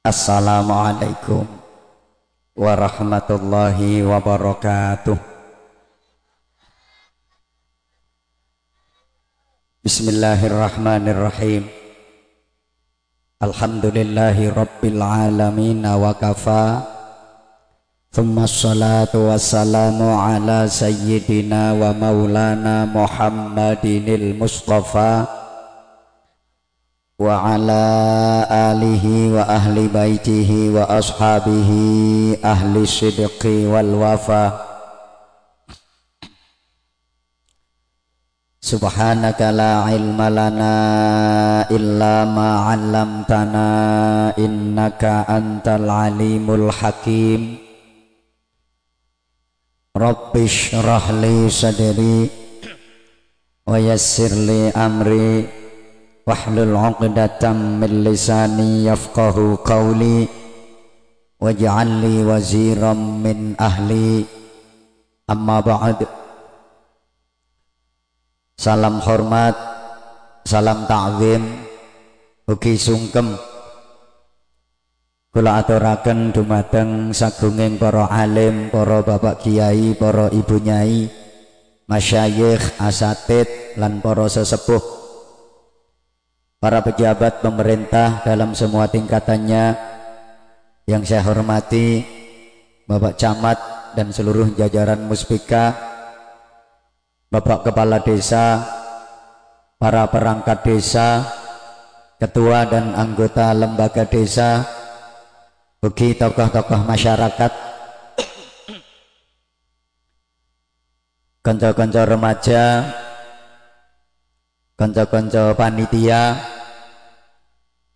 Assalamualaikum warahmatullahi wabarakatuh. Bismillahirrahmanirrahim. Alhamdulillahi rabbil alamin wa kafa. Thumma salatu wassalamu ala sayyidina wa maulana Muhammadinil Mustafa وعلى آله وأهل بيته وأصحابه أهل الصدق والوفاء سبحانك لا علم لنا إلا ما علمتنا إنك أنت العليم الحكيم. رب اشرح لي صدري ويسر لي أمري واحلل عقدة من لساني يفقه قولي واجعل لي وزيرا من أهلي أما بعد Salam hormat, salam ta'zim, ugi sungkem Kula aturaken dumateng sagunging para alim, para bapak kiai, para ibu nyai, masyayikh, asatid lan para sesepuh para pejabat pemerintah dalam semua tingkatannya yang saya hormati Bapak Camat dan seluruh jajaran Muspika Bapak Kepala Desa para perangkat desa ketua dan anggota lembaga desa bagi tokoh-tokoh masyarakat konco-konco remaja konco-konco panitia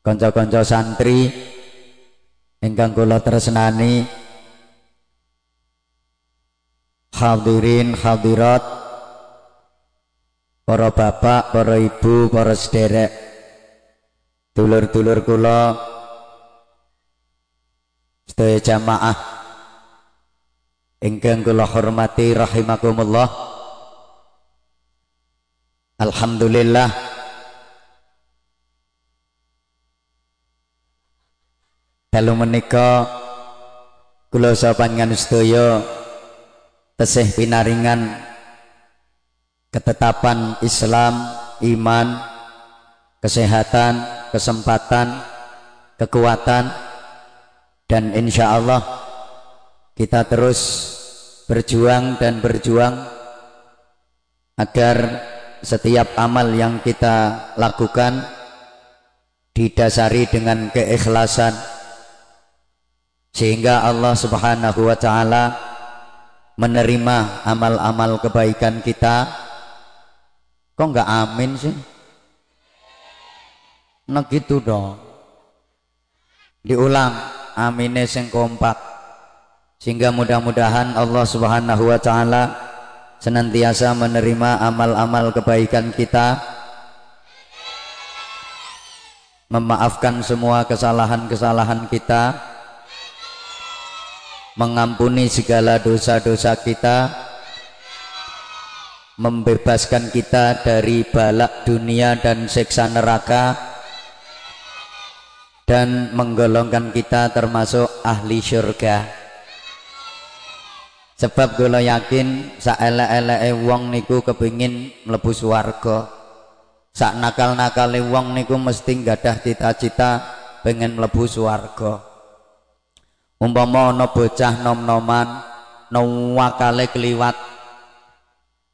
konco-konco santri ingkang kula tresnani. Hadirin hadirat para bapak para ibu para sederek dulur-dulur kula sedaya jamaah ingkang kula hormati rahimakumullah Alhamdulillah. Dalu menika kula sapanjenengan sedaya tesih pinaringan ketetapan Islam, iman, kesehatan, kesempatan, kekuatan dan insya Allah kita terus berjuang dan berjuang agar setiap amal yang kita lakukan didasari dengan keikhlasan. Sehingga Allah Subhanahu wa taala menerima amal-amal kebaikan kita. Kok enggak amin sih? Nah gitu dong. Diulang amine sing kompak. Sehingga mudah-mudahan Allah Subhanahu wa taala senantiasa menerima amal-amal kebaikan kita memaafkan semua kesalahan-kesalahan kita mengampuni segala dosa-dosa kita membebaskan kita dari balak dunia dan seksa neraka dan menggolongkan kita termasuk ahli syurga sebab kula yakin sak elek-eleke wong niku kepingin mlebu swarga. Sak nakal-nakale wong niku mesti gadah cita-cita pengen mlebu swarga. Umpama ana bocah nom-noman nawakale kliwat.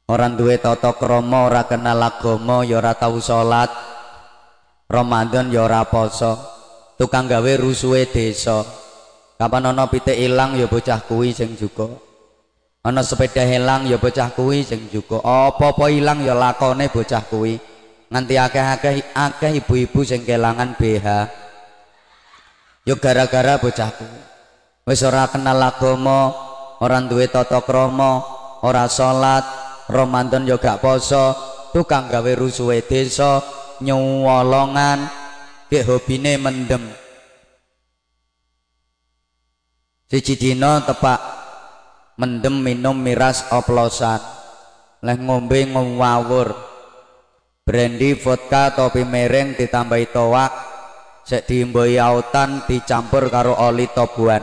Orang duwe tata krama ora kenal agama ya ora tau salat. Ramadan ya ora poso. Tukang gawe rusuhe desa. Kapan ana pitik ilang ya bocah kuwi sing juga ana sepeda hilang ya bocah kuwi sing juga apa-apa ilang ya lakone bocah kuwi. Nganti akeh-akeh akeh ibu-ibu sing kelangan BH ya gara-gara bocah kuwi. Wis ora kenal agama ora duwe tata krama ora salat Ramadan ya gak poso tukang gawe rusuhe desa nyuwolongan ki hobine mendem. Siji dina tepak mendem minum miras oplosan. Leh ngombe ngawur brandy vodka topi mereng ditambahi toak. Sek diimboi autan dicampur karo oli tobuan.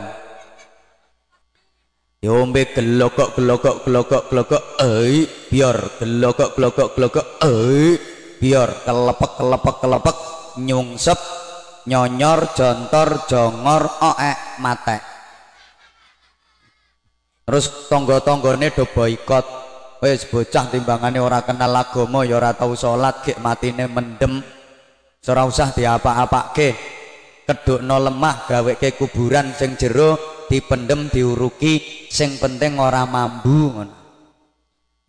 Yombe gelogok gelogok gelogok gelogok eh biar gelogok gelogok gelogok eh biar kelepek kelepek kelepek nyungsep nyonyor jontor jongor oek mate terus tonggo-tonggone do boikot. Wis bocah timbangane ora kenal agama ya ora tau salat gek matine mendem. Ora usah diapa-apake kedukno lemah gaweke kuburan sing jero dipendem diuruki sing penting ora mambu ngono.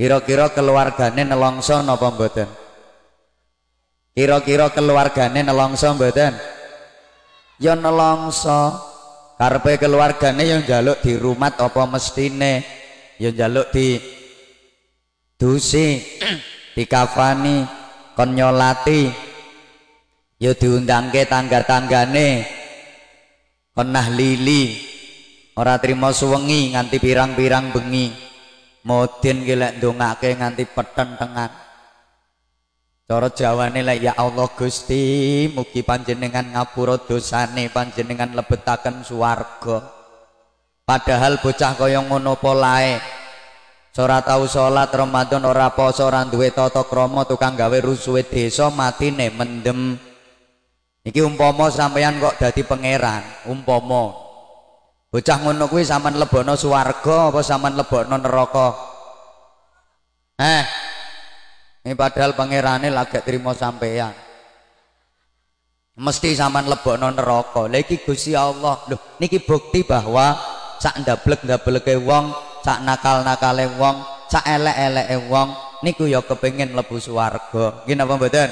Kira-kira keluargane nelongso napa mboten? Kira-kira keluargane nelongso mboten? Ya nelongso karepe keluargane yang jaluk di rumah apa mestine? Yang jaluk di dusi dikafani kon nyolati. Ya diundangke tangga-tanggane. Kon nahlili ora trimo suwengi nganti pirang-pirang bengi. Modin ki lek ndongake nganti peten tengan cara jawane lek ya Allah Gusti mugi panjenengan ngapura dosane panjenengan lebetaken swarga padahal bocah kaya ngono polae ora tau salat Ramadan ora poso ora duwe tata krama tukang gawe rusuhe desa matine mendem iki umpama sampeyan kok dadi pangeran umpama Bocah ngono kuwi sampean lebono swarga apa sampean lebono neraka? Eh. Ini padahal pangerane lagi terima sampean. Mesti sampean lebono neraka. Lah iki Gusti Allah. Loh, niki bukti bahwa sak ndablek-ndableke wong, sak nakal-nakale wong, sak elek-eleke wong niku ya kepengin mlebu swarga. Nggih napa mboten?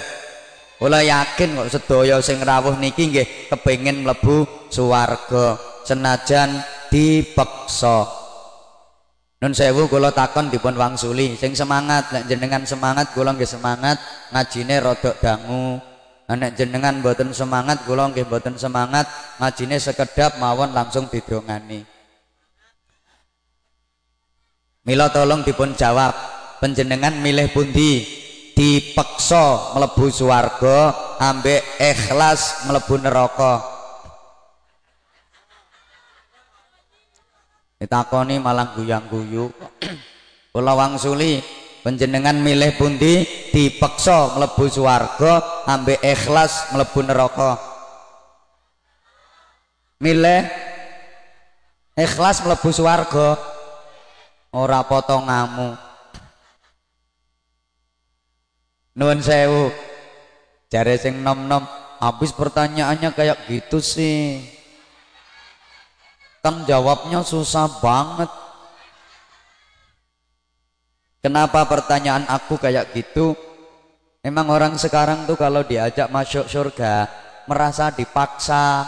Kula yakin kok sedaya sing rawuh niki nggih kepengin mlebu swarga senajan dipeksa Nun sewu kula takon dipun wangsuli. Sing semangat nek jenengan semangat kula nggih semangat ngajine rodok dangu. Nek jenengan mboten semangat kula nggih mboten semangat ngajine sekedap mawon langsung didongani. Mila tolong dipun jawab penjenengan milih pundi? Dipeksa mlebu swarga ambek ikhlas mlebu neraka ditakoni malah guyang-guyu. Kula wangsuli penjenengan milih pundi? Dipeksa mlebu swarga ambek ikhlas mlebu neraka. Milih? Ikhlas mlebu swarga. Ora potongamu nuwun sewu. Jare sing nom-nom habis pertanyaannya kayak gitu sih kan jawabnya susah banget. Kenapa pertanyaan aku kayak gitu? Emang orang sekarang tuh kalau diajak masuk surga merasa dipaksa.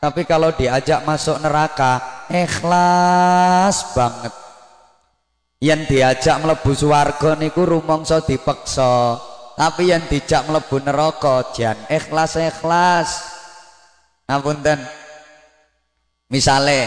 Tapi kalau diajak masuk neraka ikhlas banget. Yang diajak melebu suwargo niku rumongso dipaksa. Tapi yang dijak melebu neraka jan ikhlas ikhlas ngapunten Misale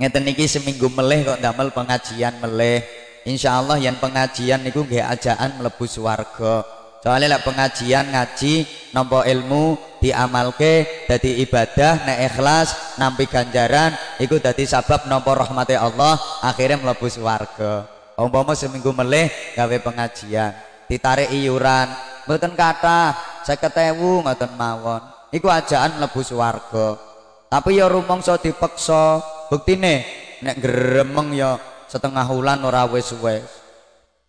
ngeten niki seminggu meleh kok ndamel pengajian meleh. Insyaallah yang pengajian niku nggih ajaan mlebu swarga. Soalnya lek pengajian ngaji nampa ilmu diamalke dadi ibadah nek ikhlas nampi ganjaran iku dadi sabab nampa rahmati Allah akhirnya mlebu swarga. Umpama seminggu meleh gawe pengajian, ditarik iuran, mboten kathah 50.000 ngoten mawon. Iku ajaan mlebu swarga tapi ya rumangsa dipeksa buktine nek gremeng ya setengah bulan ora wis-wis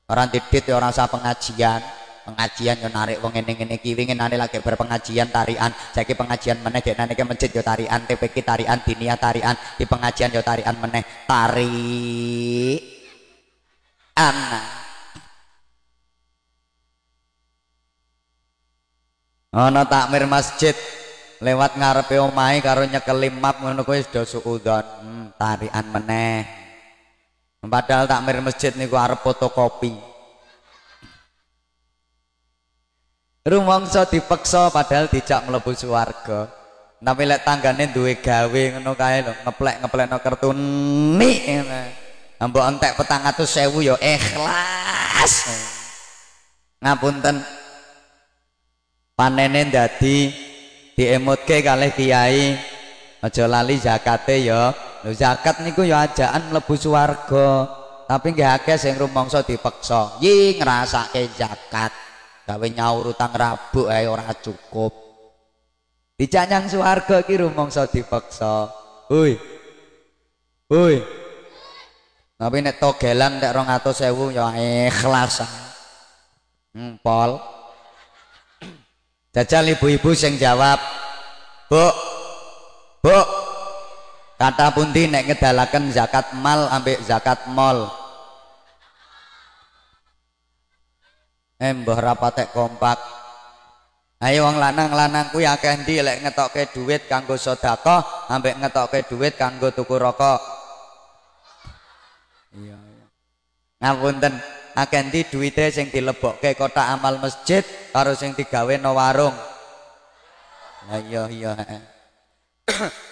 orang didit ya ora usah pengajian. Pengajian yo narik wong ngene-ngene iki winginane lagi berpengajian tarian. Saiki pengajian meneh nane ke masjid yo tarian TPK tarian dinia tarian. Di pengajian yo tarian meneh. Tari anak ana takmir masjid lewat ngarepe omahe karo nyekeli map ngono kuwi sudah suudzon hmm, tarian meneh. Padahal takmir masjid niku arep fotokopi rumangsa dipeksa padahal dijak mlebu swarga. Tapi lek tanggane duwe gawe ngono kae lho ngeplek-ngeplekno kartu nik mbok entek petang atus sewu ya ikhlas. Ngapunten. Panene dadi diemutke kalih kiai. Aja lali zakate ya. Lho zakat niku ya ajaan mlebu swarga. Tapi nggih akeh sing rumangsa dipeksa yi ngrasake zakat. Gawe nyaur utang rabuk ae ora cukup. Dijak nyang swarga iki rumangsa dipeksa hoi hoi tapi nek togelan nek 200.000 ya ikhlas. Empol jajal ibu-ibu sing jawab Bu Bu kata pundi nek ngedalaken zakat mal ambek zakat mall eh mbah rapatek kompak. Ayo wong lanang-lanang kuwi akeh ndi lek ngetokke duit kanggo sedekah ambek ngetokke duit kanggo tuku rokok. Iya iya. Ngapunten akeh ndi duwite sing dilebokke kotak amal masjid karo sing digawe no warung. Lah iya iya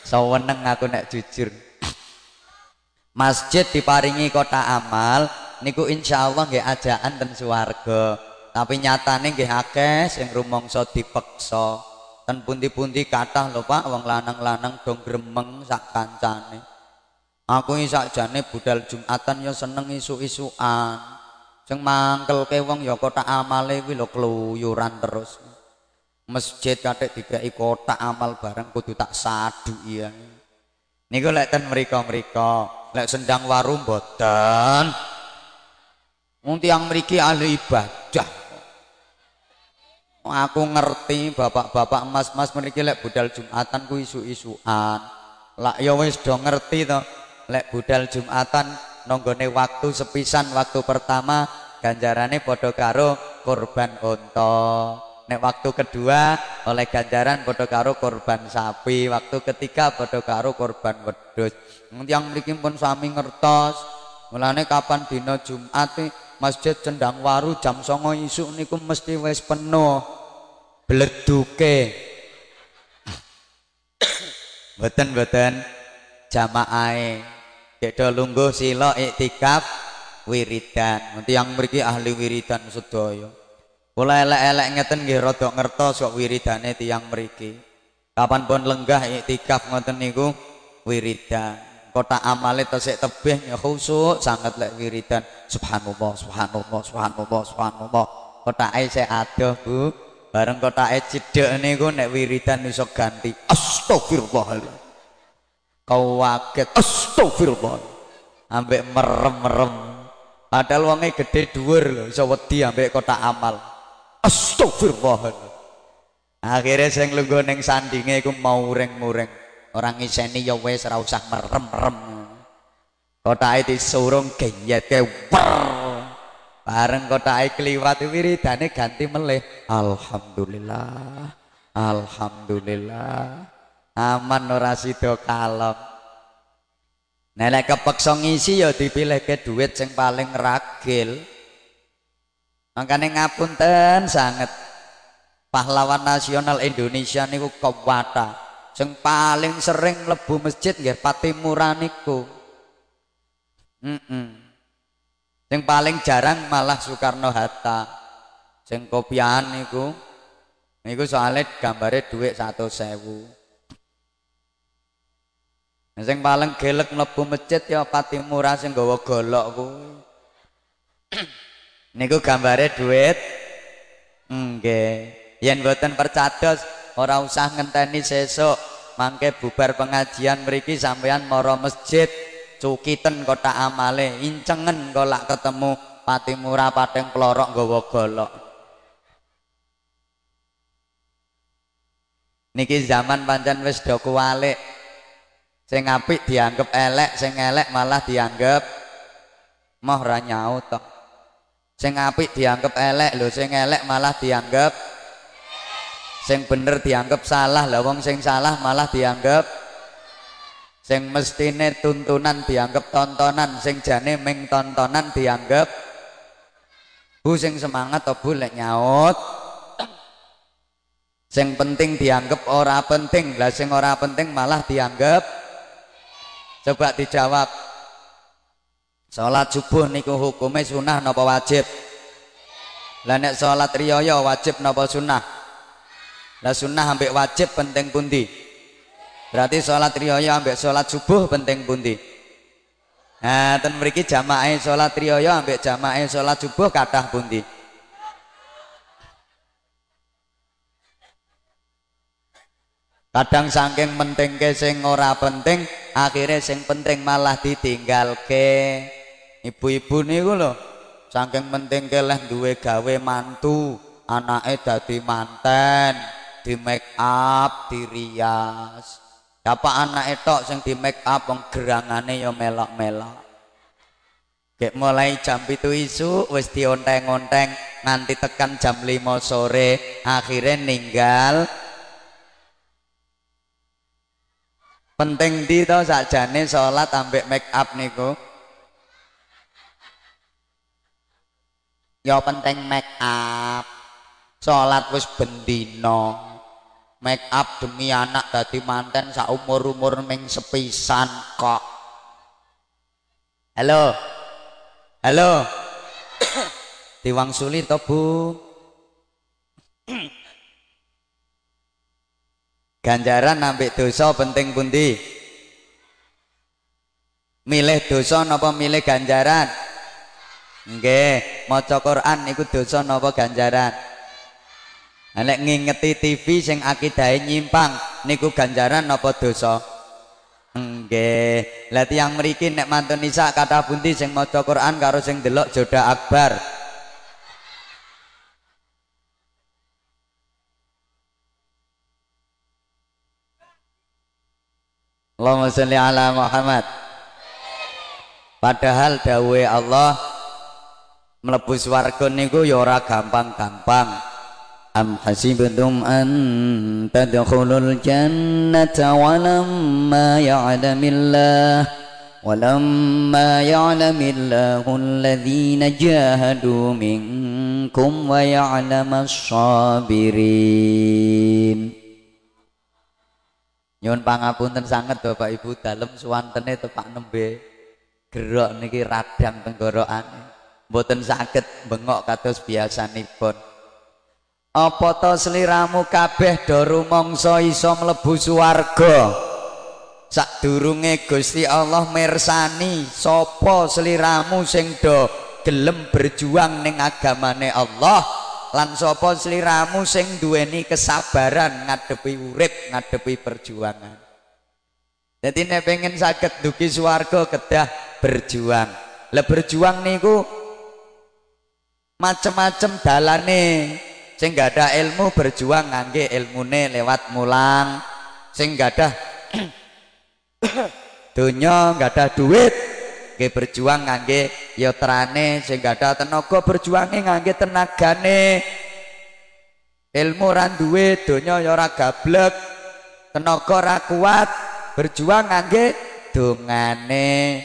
saweneng aku nek jujur. Masjid diparingi kotak amal niku insyaallah nggih ajaan ten swarga. Tapi nyatane nggih akeh sing rumangsa dipeksa. Ten pundi-pundi kathah lho Pak wong lanang-lanang dong gremeng sak kancane. Aku iki sakjane budal Jumatan ya seneng isu-isuan sing mangkelke wong ya kotak amale kuwi lho keluyuran terus. Masjid kathek dikai kotak amal bareng kudu tak sadu iya. Niku lek ten mriko-mriko lek sendang warung boten Wong tiyang mriki ahli ibadah. Aku ngerti bapak-bapak emas-emas mriki lek budal Jumatan ku isu-isuan. Lah ya wis do ngerti to, lek budal Jumatan nonggone waktu sepisan waktu pertama ganjarane padha karo korban unta. Nek waktu kedua oleh ganjaran padha karo korban sapi, waktu ketiga padha karo korban wedhus. Yang mriki pun sami ngertos. Mulane kapan dina Jumat Masjid Cendang Waru jam songo isuk niku mesti wis penuh bleduke mboten mboten jamaahe Dekdo lungguh sila iktikaf wiridan. Nanti yang mriki ahli wiridan sedaya. Kula elek-elek ngeten nggih rada ngertos kok wiridane tiyang mriki. Kapan pun lenggah iktikaf ngoten niku wiridan. Kota amale tesik tebih ya khusuk sangat lek wiridan. Subhanallah, subhanallah, subhanallah, subhanallah. Kotake sik adoh, Bu. Bareng kotake cidhek niku nek wiridan iso ganti. Astagfirullahaladzim. Kau waket astagfirullah. Ambek merem-merem. Padahal wonge gede dhuwur lho iso wedi ambek kotak amal. Astagfirullah. Akhirnya sing lungguh ning sandinge iku mau muring-muring orang ngiseni ya wis ora usah merem-merem. Kotake disurung geyete bareng kotake kliwat wiridane ganti melih. Alhamdulillah. Alhamdulillah aman ora sida kalong nek kepeksa ngisi ya dipilihke duit sing paling ragil. Makane ngapunten sangat pahlawan nasional Indonesia niku kewata. Sing paling sering mlebu masjid nggih Patimura niku. Mm -mm. sing paling jarang malah Soekarno Hatta. Sing kopian niku. Niku soalnya gambare duit satu sewu sing paling gelek mlebu masjid ya pati murah sing nggawa golok kuwi. Niku gambare duit. Nggih. Yen mboten percados ora usah ngenteni sesuk. Mangke bubar pengajian mriki sampean mara masjid. Cukiten kota amale. Incengen kok lak ketemu pati murah pateng pelorok nggawa golok. Niki zaman pancen wis do kuwalik sing apik dianggap elek sing elek malah dianggap moh ra nyaut toh sing apik dianggap elek lho sing elek malah dianggap sing bener dianggap salah lah wong sing salah malah dianggap sing mestine tuntunan dianggap tontonan sing jane ming tontonan dianggap bu sing semangat bu lek nyaut. Sing penting dianggap ora penting lah sing ora penting malah dianggap Coba dijawab. Salat subuh niku hukume sunah napa wajib? Lah nek salat riyaya wajib napa sunah? lah sunnah ambek wajib penting pundi berarti sholat riyaya ambek sholat subuh penting pundi nah ten mriki jamaah sholat riyaya ambek jamaah sholat subuh kathah pundi kadang saking penting ke sing ora penting akhirnya sing penting malah ditinggal ke ibu-ibu niku lho saking penting ke leh duwe gawe mantu anake dadi manten di make up di rias. Apa anak tok sing di make up wong gerangane ya melok-melok. Kayak mulai jam itu isu wis dionteng-onteng nganti tekan jam 5 sore akhirnya ninggal penting di to sakjane salat ambek make up niku? Ya penting make up. Salat wis bendino make up demi anak dadi manten sak umur-umur ming sepisan kok. Halo? Halo? Diwangsuli to Bu ganjaran ambek dosa penting pundi? Milih dosa napa milih ganjaran? Nggih maca Quran iku dosa napa ganjaran? Nek ngingeti TV sing akidahe nyimpang niku ganjaran napa dosa? Nggih lah tiyang mriki nek mantun nisa kata pundi sing maca Quran karo sing delok joda akbar Allahumma sholli ala Muhammad. Padahal dawe Allah mlebu swarga niku ya ora gampang-gampang. Am hasibtum an tadkhulul jannata walamma ya'lamillah walamma ya'lamillahu alladhina jahadu minkum wa ya'lamas sabirin Nyuwun pangapunten sangat Bapak Ibu dalem suwantene tepak nembe gerok niki radang tenggorokane. Mboten saged bengok kados biasanipun. Apa to sliramu kabeh do rumangsa iso mlebu swarga? Sadurunge Gusti Allah mirsani sapa sliramu sing do gelem berjuang ning agamane Allah? Lan sapa sliramu sing duweni kesabaran ngadepi urip ngadepi perjuangan? Jadi nek pengen sakit duki swarga kedah berjuang. Le berjuang niku macem-macem dalane. Sing gak ada ilmu berjuang ngangge ilmune lewat mulang. Sing gak ada dunya gak ada duit nggih berjuang ngangge yotrane sing gadah tenaga berjuange ngangge tenagane. Ilmu ora duwe donya ya ora gablek. Tenaga ora kuat berjuang ngangge dongane.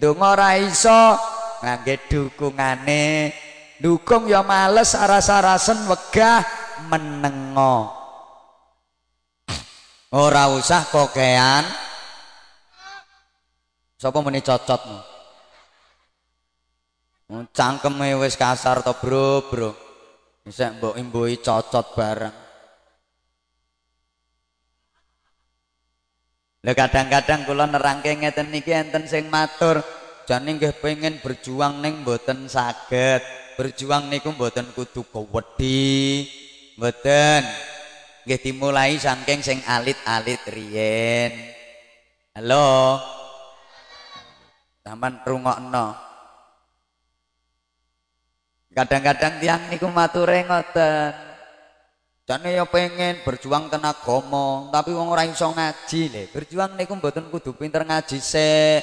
Donga ora iso ngangge dukungane. Dukung ya males aras-arasen wegah menengo. Ora usah kokean Sapa muni cocot no? Hmm, cangkeme wis kasar to, Bro, Bro. Bisa mbok imbui cocot bareng. Lah kadang-kadang kula nerangke ngeten niki enten sing matur, jane nggih pengen berjuang ning mboten saged. Berjuang niku mboten kudu gowedhi. Mboten. Nggih dimulai saking sing alit-alit riyen. Halo. Taman rungokno. Kadang-kadang tiang niku mature ngoten. Jane ya pengen berjuang ten agama, tapi wong ora iso ngaji le. Berjuang niku mboten kudu pinter ngaji sik.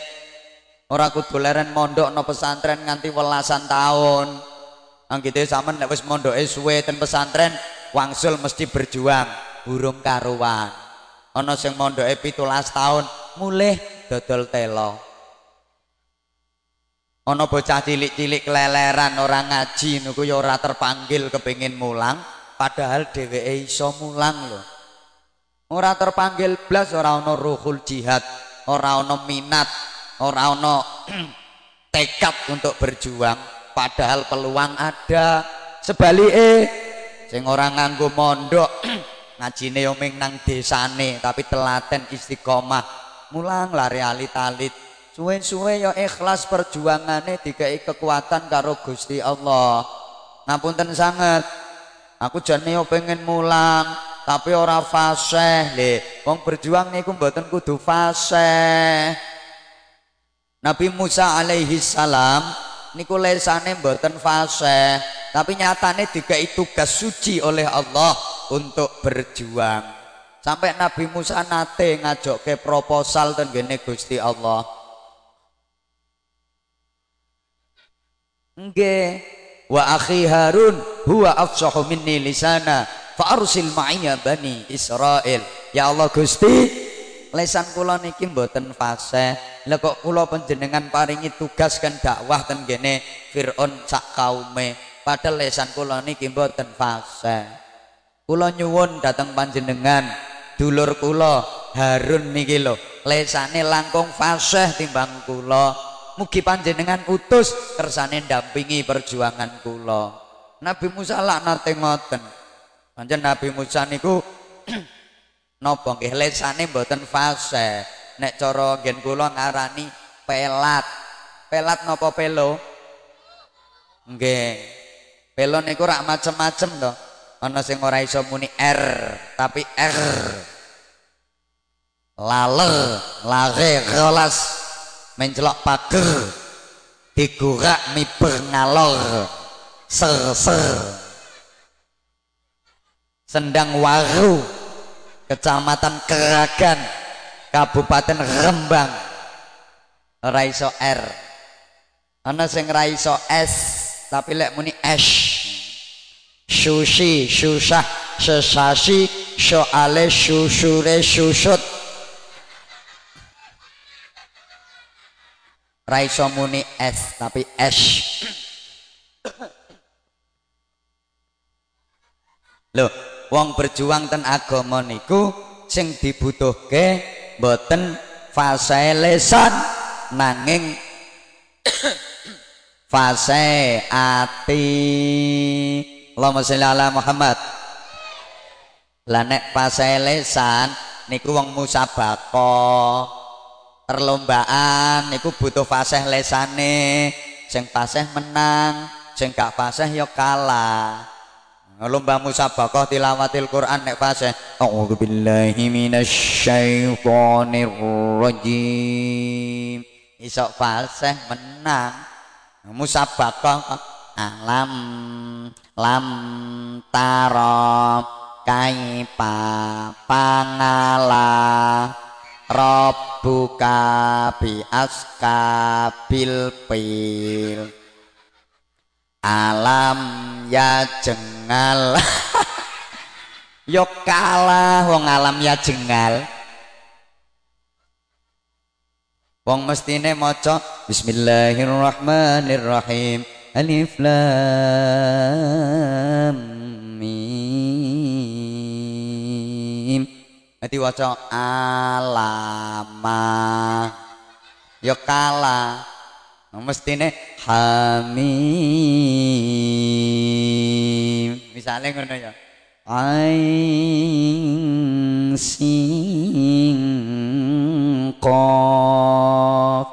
Ora kudu leren mondok no pesantren nganti welasan tahun. Anggite sampean nek wis mondoke suwe ten pesantren, wangsul mesti berjuang, burung karuan. Ana sing mondoke 17 tahun, mulih dodol telo. Ana bocah cilik-cilik keleleran orang ngaji niku ya ora terpanggil kepengin mulang padahal dheweke iso mulang lho. Ora terpanggil blas ora ana ruhul jihad ora ana minat ora ana tekad untuk berjuang padahal peluang ada. Sebalike sing ora nganggo mondok ngajine yo ming nang desane tapi telaten istiqomah mulang lari alit-alit suwe-suwe yo ikhlas perjuangane dikai kekuatan karo Gusti Allah. Ngapunten sangat aku jane yo pengen mulang tapi ora fasih. Le wong berjuang niku mboten kudu fasih. Nabi Musa alaihi salam niku lesane mboten fasih tapi nyatane dikai tugas suci oleh Allah untuk berjuang. Sampai Nabi Musa nate ngajak ke proposal dan gene Gusti Allah Nggih. Wa akhi Harun huwa afsahu minni lisana fa arsil ma'iya bani Israil. Ya Allah Gusti, lesan kula niki mboten fasih. Lah kok kula panjenengan paringi tugas kan dakwah ten gene Firaun sak kaume. Padahal lesan kula niki mboten fasih. Kula nyuwun dateng panjenengan dulur kula Harun niki lho, lesane langkung fasih timbang kula. Mugi panjenengan utus kersane ndampingi perjuangan kula. Nabi Musa lak nate ngoten. Pancen Nabi Musa niku napa nggih? Lesane mboten fase. Nek cara ngen kula ngarani pelat. Pelat napa pelo? Nggih. Pelo niku rak macem-macem to. Ana sing ora iso muni R tapi R. Lale lare gelas mencelok pager. Digurak miber ngalor. Ser ser sendang waru. Kecamatan keragan. Kabupaten rembang. Raiso R. Ana sing raiso S tapi lek muni S. Sushi susah sesasi soale susure susut raiso muni es tapi es loh wong berjuang ten agama niku sing dibutuhke boten fase lesan nanging fase ati. Allahumma sholli ala Muhammad. Lah nek fase lesan niku wong musabaqah perlombaan niku butuh fasih lesane. Sing fasih menang sing gak fasih ya kalah. Lomba musabaqah tilawatil Quran nek fasih. A'udzu billahi minasyaitonir rajim iso fasih menang musabaqah alam lam taro kaipa pangala Rabbuka bi askabil pil. Alam ya jengal. Yo kalah wong alam ya jengal. Wong mestine maca Bismillahirrahmanirrahim. Alif Lam Nanti waca alama. Ya kala. Mestine hamim. Misalnya ngono ya. Ain sing qaf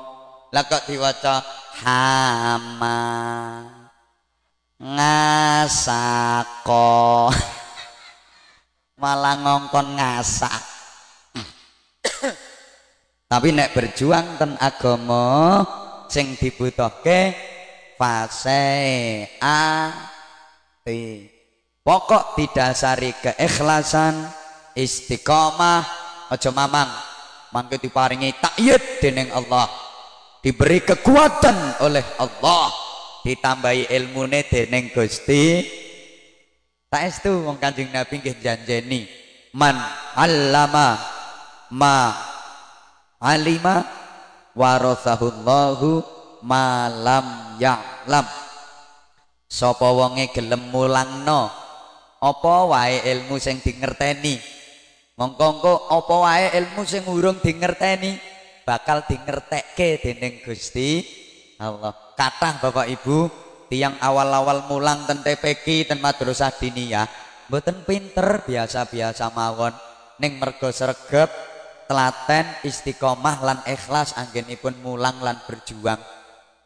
lah kok diwaca hama? Ngasako malah ngongkon ngasak. Tapi nek berjuang ten agama sing dibutuhke fase ati pokok didasari keikhlasan istiqomah. Aja mamang mangke diparingi takyid dening Allah. Diberi kekuatan oleh Allah. Ditambahi ilmune dening Gusti Saestu wong Kanjeng Nabi nggih janjeni man allama ma alima warasahullahu ma lam ya'lam. Sapa wonge gelem mulangno apa wae ilmu sing dingerteni. Mongko engko apa wae ilmu sing urung dingerteni bakal dingertekke dening Gusti Allah. Kathah Bapak Ibu tiang awal-awal mulang ten TPQ ten madrasah diniyah mboten pinter biasa-biasa mawon. Ning mergo sregep telaten istiqomah lan ikhlas anggenipun mulang lan berjuang.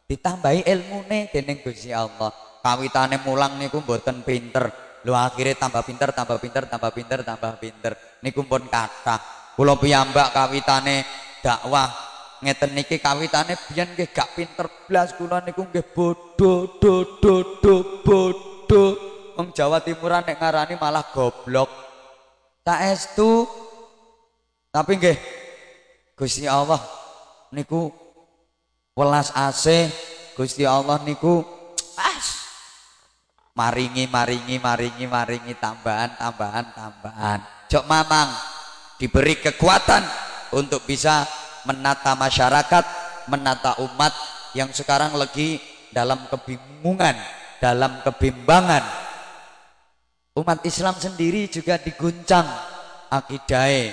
Ditambahi ilmune dening Gusti Allah. Kawitane mulang niku mboten pinter. Lho akhirnya tambah pinter tambah pinter tambah pinter tambah pinter. Niku pun kata kula piyambak kawitane dakwah ngeten niki kawitane biyen nggih gak pinter blas kula niku nggih bodho do do do bodho wong Jawa Timuran nek ngarani malah goblok. Tak estu tapi nggih Gusti Allah niku welas AC Gusti Allah niku as maringi maringi maringi maringi tambahan tambahan tambahan. Jok mamang diberi kekuatan untuk bisa menata masyarakat menata umat yang sekarang lagi dalam kebingungan dalam kebimbangan. Umat Islam sendiri juga diguncang akidai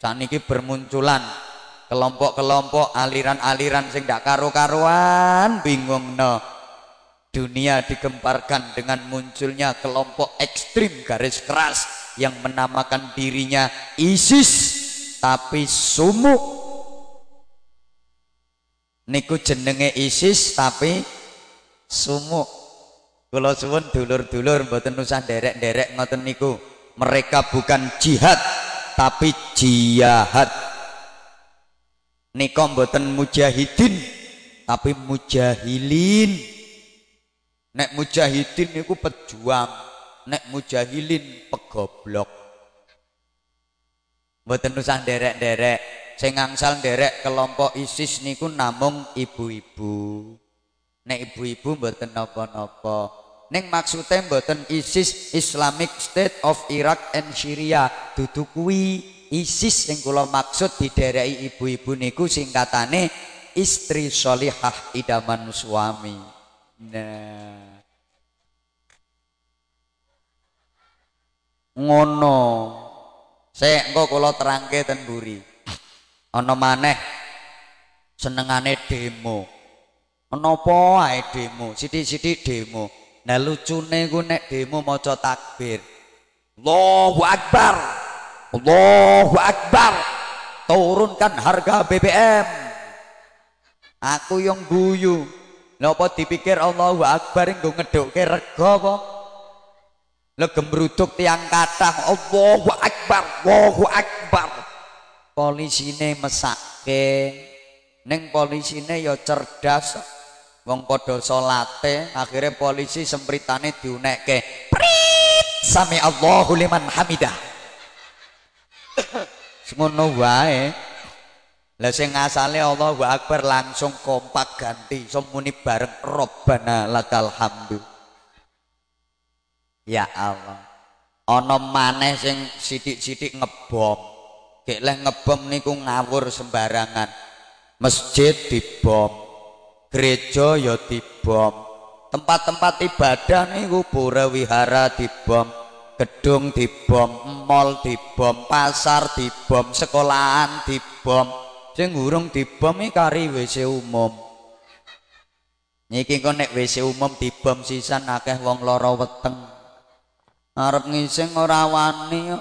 saat ini bermunculan kelompok-kelompok aliran-aliran sing gak karu-karuan bingung no dunia digemparkan dengan munculnya kelompok ekstrim garis keras yang menamakan dirinya ISIS tapi sumuk niku jenenge ISIS tapi sumuk. Kalau suwun dulur-dulur mboten usah derek-derek ngoten niku. Mereka bukan jihad tapi jihad. Nika mboten mujahidin tapi mujahilin. Nek mujahidin niku pejuang nek mujahilin pegoblok. Mboten usah derek-derek sing ngangsal derek kelompok ISIS niku namung ibu-ibu nek ibu-ibu mboten napa-napa ning maksudnya mboten ISIS Islamic State of Iraq and Syria dudu kuwi ISIS yang kula maksud didereki ibu-ibu niku singkatane istri solihah idaman suami. Nah. Ngono. Saya engko kula terangke ten buri. Ana maneh senengane demo. Menapa ae demo? Sithik-sithik demo. Nah lucune ku nek demo maca takbir. Allahu Akbar. Allahu Akbar turunkan harga BBM aku yang guyu Napa dipikir Allahu Akbar nggo ngedhukke rega apa? Lha gembruduk tiang kathah Allahu Akbar, Allahu Akbar. Polisine mesake. Ning polisine ya cerdas. Wong padha salate, akhirnya polisi sempritane diunekke. Prit! Sami Allahu liman hamidah. ngono wae lah sing asale Allahu Akbar langsung kompak ganti semuni bareng Robbana lakal hamdu ya Allah ana maneh sing sithik-sithik ngebom gek leh ngebom niku ngawur sembarangan masjid dibom gereja ya dibom tempat-tempat ibadah niku pura wihara dibom gedung dibom, mall dibom, pasar dibom, sekolahan dibom. Sing urung dibom iki kari WC umum. Niki kok nek WC umum dibom sisan akeh wong lara weteng. Arep ngising ora wani.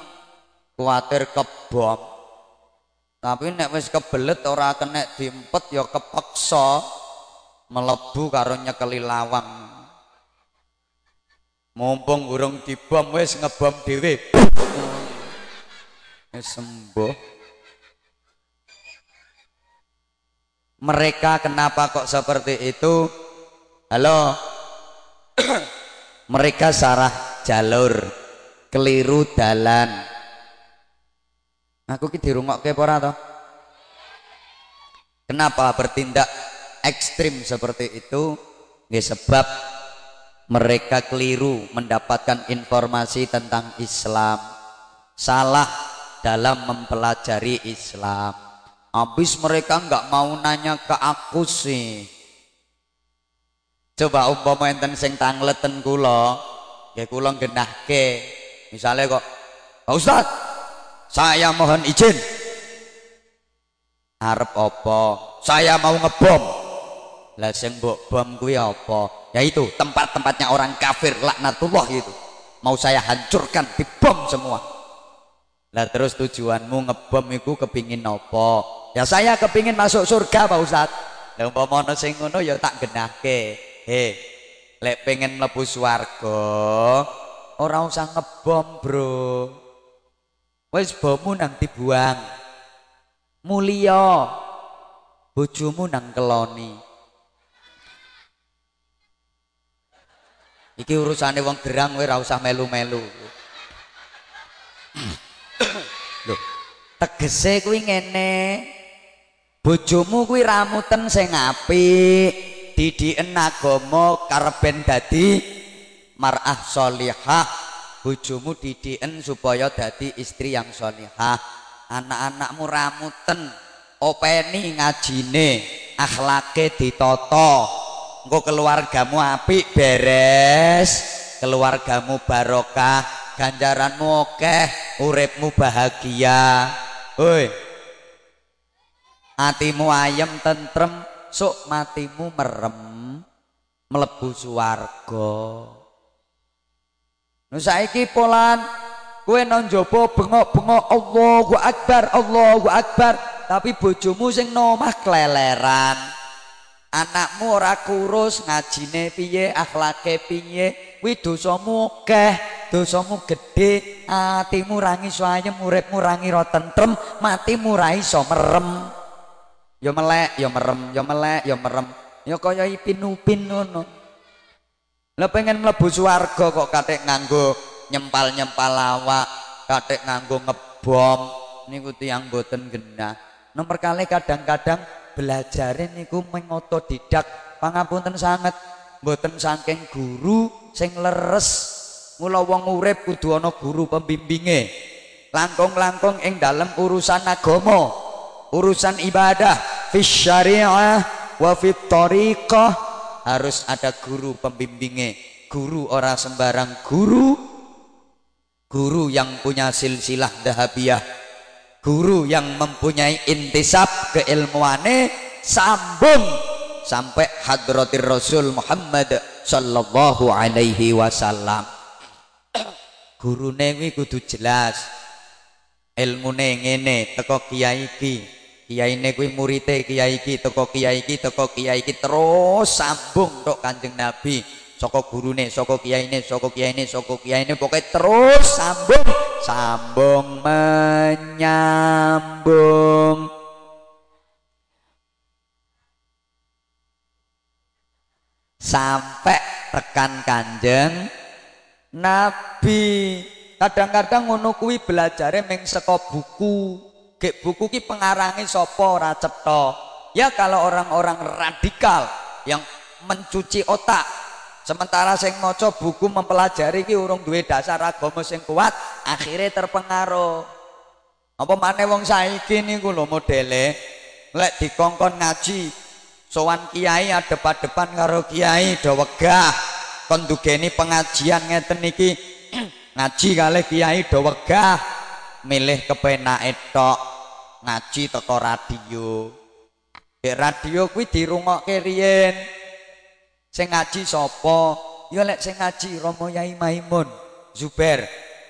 Kuwatir kebom. Tapi nek wis kebelet ora kena diempet ya kepeksa melebu karo nyekeli lawang. mumpung urung dibom wis ngebom dhewe. Sembuh. Mereka kenapa kok seperti itu? Halo? Mereka salah jalur keliru dalan aku ki dirungokke apa ora kenapa bertindak ekstrim seperti itu? Nggih sebab mereka keliru mendapatkan informasi tentang Islam. Salah dalam mempelajari Islam. Habis mereka nggak mau nanya ke aku sih. Coba umpama enten sing tangleten kula ya kula genahke misalnya kok Pak Ustaz saya mohon izin. Arep apa? Saya mau ngebom. Lah sing mbok bom kuwi apa? Yaitu tempat-tempatnya orang kafir laknatullah itu. Mau saya hancurkan dibom semua. Lah terus tujuanmu ngebom itu kepingin nopo ya saya kepingin masuk surga Pak Ustadz lah umpama sing ngono ya tak genahke. He lek pengen mlebu swarga ora usah ngebom bro wis bommu nang dibuang. Mulia. Bojomu nang keloni iki urusane wong gerang kowe ora usah melu-melu. Lho tegese kuwi ngene. Bojomu kuwi ramuten sing apik. Didiken agama karepen dadi mar'ah sholihah bojomu didiken supaya dadi istri yang sholihah anak-anakmu ramuten openi ngajine akhlake ditata. Engko keluargamu apik beres. Keluargamu barokah ganjaranmu akeh uripmu bahagia. Woi atimu ayem tentrem sok matimu merem mlebu swarga saiki polan kowe nang jaba bengok-bengok Allahu Akbar Allahu Akbar. Tapi bojomu sing nomah kleleran. Anakmu ora kurus ngajine piye akhlake piye kuwi dosamu akeh dosamu gedhe atimu ra iso ayem uripmu ra ngira tentrem matimu ra iso merem. Ya melek ya merem ya melek ya merem. Ya kaya ipin upin ngono lah pengen mlebu swarga kok katik nganggo nyempal-nyempal awak katik nganggo ngebom. Niku tiyang boten genah. Nomor kali kadang-kadang belajar ini ku mengotodidak pangapunten sangat mboten saking guru sing leres. Mula wong urip kudu ana guru pembimbinge. Langkung-langkung ing dalam urusan agama urusan ibadah fi syariah wa fit tariqah harus ada guru pembimbinge guru ora sembarang guru guru yang punya silsilah dahabiyah guru yang mempunyai intisab keilmuane sambung sampai hadratir Rasul Muhammad sallallahu alaihi wasallam. Guru kuwi kudu jelas ilmune ngene teko kiai iki kiyaine kuwi murite kiai iki teko kiai iki teko kiai iki terus sambung tok Kanjeng Nabi. Saka gurune saka kiyaine saka kiyaine saka kiyaine pokoke terus sambung. Sambung menyambung. Sampai tekan kanjeng Nabi. Kadang-kadang ngono kuwi belajare meng saka buku gek buku ki pengarange sapa ora cetha ya kalau orang-orang radikal yang mencuci otak Sementara sing maca buku mempelajari ki urung duwe dasar agama sing kuat, akhirnya terpengaruh. Apa maneh wong saiki niku lho modele lek dikongkon ngaji, sowan kiai adep-adepan karo kiai do wegah. Kon pengajian ngeten iki ngaji kali kiai do wegah. Milih kepenake tok ngaji teko radio. Di radio kuwi dirungokke riyen. Sing ngaji sapa? Ya lek sing ngaji Romo Yai Maimun.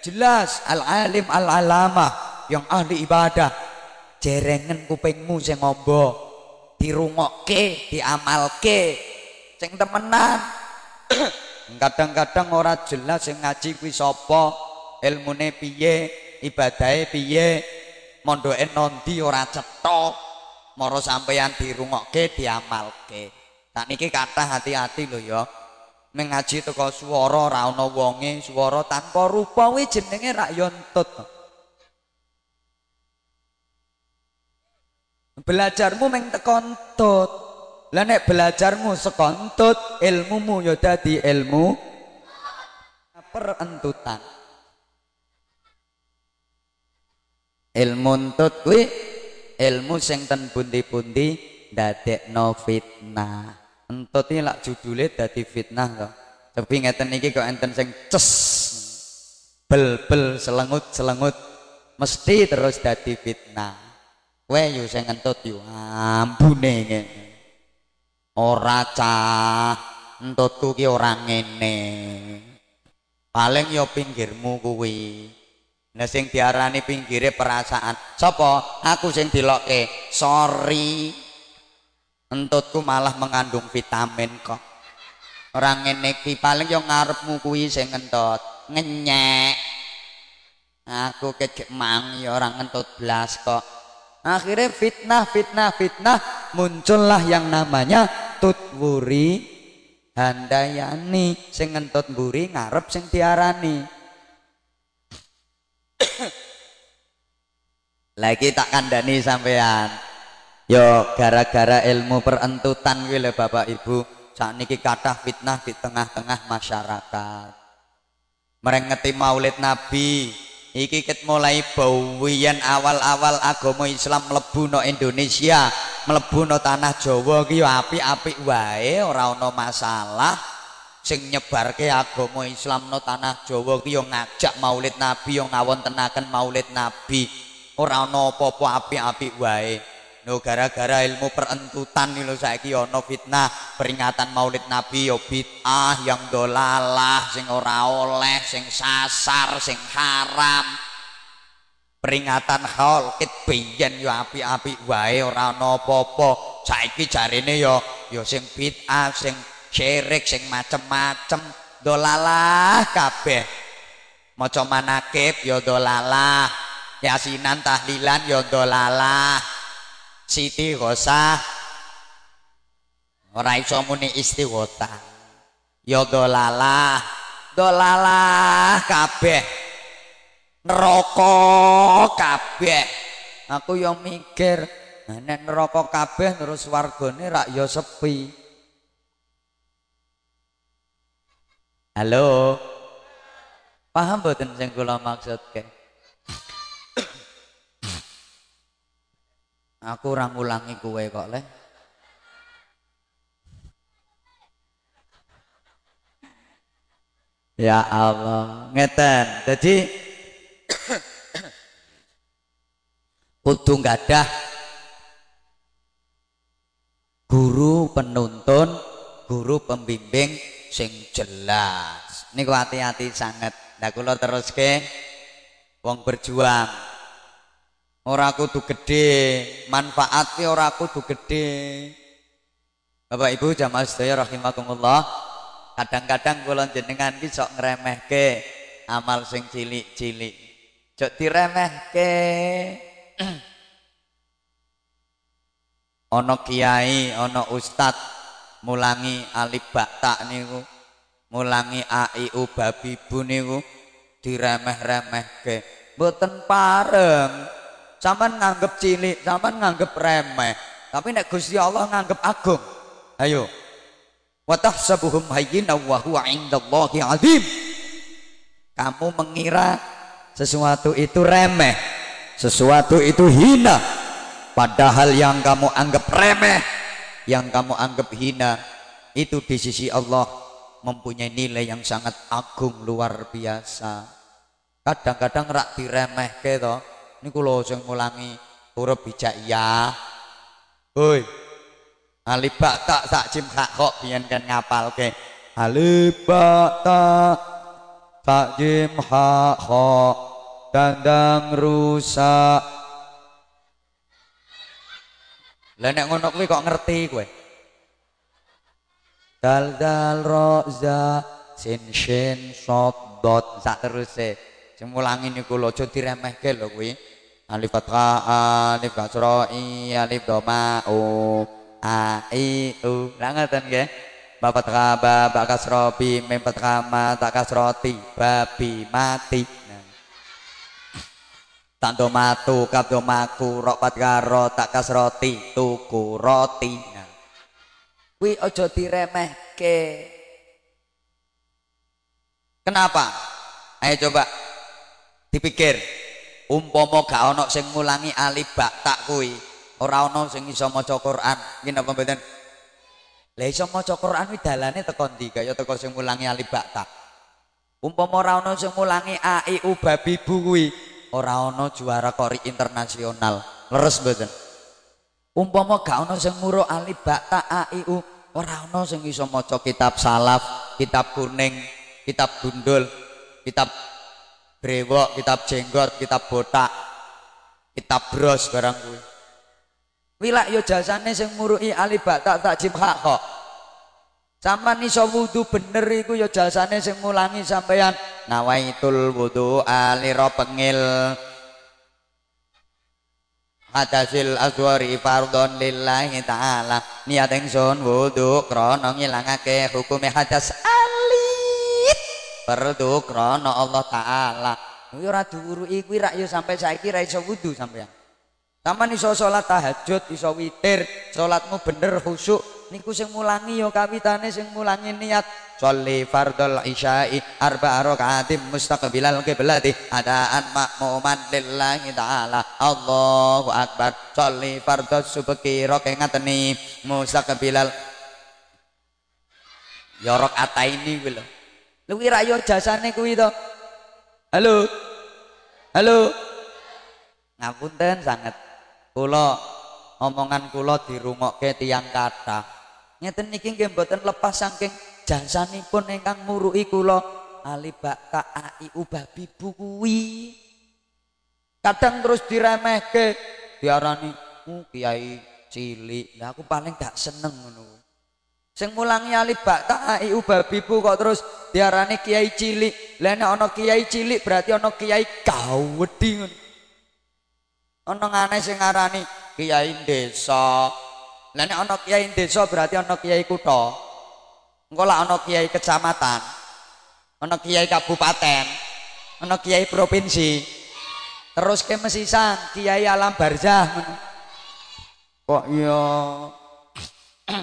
Jelas al-alim al-alamah yang ahli ibadah. Jerengen kupingmu sing ngombo. Dirungokke, diamalke. Sing temenan. Kadang-kadang ora jelas sing ngaji kuwi sapa, ilmune piye, ibadahe piye, mondoke nondi ora cetha. Moro sampeyan dirungokke, diamalke. Tak niki kata hati-hati lho ya. Mengaji teko swara ora ana wonge, swara tanpa rupa kuwi jenenge rak yontut. Belajarmu meng tekontut. Lah nek belajarmu sekontut, ilmumu ya dadi ilmu perentutan. Ilmu entut kuwi ilmu sing ten pundi-pundi dadekno fitnah entut ini lak judulnya dadi fitnah to. Tapi ngeten iki kok enten sing ces bel-bel selengut-selengut mesti terus dadi fitnah. Kowe yo sing entut yo ambune ngene. Ora cah entutku ki ora ngene. paling yo pinggirmu kuwi nah sing diarani pinggire perasaan. Sapa aku sing dilokke sorry entutku malah mengandung vitamin kok. Orang ngene iki paling yo ngarepmu kuwi sing entot ngenyek. Aku kegek mang ya orang ngentut blas kok. Akhirnya fitnah fitnah fitnah muncullah yang namanya tutwuri handayani. Sing ngentut mburi ngarep sing diarani lagi tak kandani sampean. Yo gara-gara ilmu perentutan kuwi Bapak Ibu. Saat niki fitnah di tengah-tengah masyarakat. Merengeti maulid Nabi. Iki ket mulai bawian awal-awal agama Islam mlebu no Indonesia mlebu no tanah Jawa ki yo apik-apik wae ora masalah sing nyebarke agama Islam no tanah Jawa ki yo ngajak Maulid Nabi yo ngawontenaken Maulid Nabi. Ora ana apa-apa apik-apik wae. No gara-gara ilmu perentutan lo saiki ono fitnah peringatan Maulid Nabi yo bid'ah yang dolalah sing ora oleh sing sasar sing haram. Peringatan haul kit biyen yo api-api wae ora ana apa-apa. Saiki jarine yo yo sing bid'ah sing syirik sing macem-macem. Dolalah kabeh. Maca manakib yo dolalah yasinan tahlilan yo dolalah Siti Ghosah ora iso muni istighotah ya dolalah dolalah kabeh. Neraka kabeh. Aku yang mikir nek neraka kabeh terus wargane rak ya sepi halo paham boten sing kula maksudke Aku ora ngulangi kue kok le. Ya Allah, ngeten. Jadi kudu gadah guru penuntun, guru pembimbing sing jelas. Niku hati-hati sangat. Nah kula teruske wong berjuang ora kudu gede manfaatnya ora kudu gede Bapak Ibu jamaah sedaya rahimakumullah kadang-kadang kula jenengan ki sok ngremehke amal sing cilik-cilik cok diremehke ana kiai ana ustad mulangi alif bakta niku mulangi aiu babi bu niku diremeh-remehke mboten pareng Sampan nganggep cilik, sampan nganggep remeh. Tapi nek Gusti Allah nganggep agung. Ayo. Wa tahsabuhum hayyina wa huwa 'indallahi 'azim. Kamu mengira sesuatu itu remeh, sesuatu itu hina. Padahal yang kamu anggap remeh, yang kamu anggap hina, itu di sisi Allah mempunyai nilai yang sangat agung luar biasa. Kadang-kadang rak diremehke toh niku lho sing ngulangi huruf hijaiyah hoi alif ba ta sak jim kha kok biyen kan ngapalke. Alif ba ta sak jim ha kha dandang rusak lah nek ngono kuwi kok ngerti kowe? Dal dal ro za sin shin dot sak teruse. Sing mulangi niku lho aja diremehke lho kuwi. Alif fathah alif kasra i alif doma u a i u lah ngoten nggih. Ba fathah ba ba kasra bi mim ma ta kasra ti ba bi mati tando matu kap do maku ro pat karo tak kasroti tuku roti. Kuwi aja diremehke. Kenapa? Ayo coba. Dipikir. Umpama gak ana sing ngulangi alif ba tak kuwi ora ana sing iso maca Quran. Iki napa mboten? Lha iso maca Quran kuwi dalane teko ndi? Kaya teko sing ngulangi alif ba tak. Umpama ora ana sing ngulangi a i u babi bu kuwi ora ana juara kori internasional. Leres mboten? Umpama gak ana sing nguro alif ba tak a ora ana sing iso maca kitab salaf kitab kuning kitab gundul kitab brewok kitab jenggot kitab botak kitab bros barang kuwi. Wilak yo jasane sing muruki ali tak takjim hak kok. Sampeyan iso wudu bener iku yo jasane sing mulangi sampeyan. Nawaitul wudu ali ro pengil. Hadasil aswari fardhon lillahi taala. Niat ingsun wudu krana ngilangake hukume hadas alit. Perdu krana Allah taala. Kuwi ora diuruki kuwi rak yo sampai saiki ra iso wudu sampeyan. Taman iso salat tahajud, iso witir, salatmu bener khusyuk. Niku sing mulangi ya kawitane sing mulangi niat. Sholli fardhul isya'i arba'a raka'atin mustaqbilal qiblati adaan makmuman lillahi ta'ala. Allahu akbar. Sholli fardhus subki raka'atni mustaqbilal Ya rakaataini kuwi lho. Luwi ra yo jasane kuwi to. Halo. Halo. Ngapunten sangat kula omongan kula dirungokke tiyang kathah ngeten niki nggih mboten lepas saking jasanipun ingkang muruki kula. Ali baka ai ubabi kuwi kadang terus diremehke diarani uh, kiai cilik. Lah aku paling gak seneng ngono. Sing mulangi ali baka ai ubabi kok terus diarani kiai cilik. Lah nek ana kiai cilik berarti ana kiai gawedhi ngono. Ana ngane sing ngarani kiai desa lha nek ana kiai desa berarti ana kiai kutha. Engko lak ana kiai kecamatan ana kiai kabupaten ana kiai provinsi terus ke mesisan kiai alam barzah kok iya?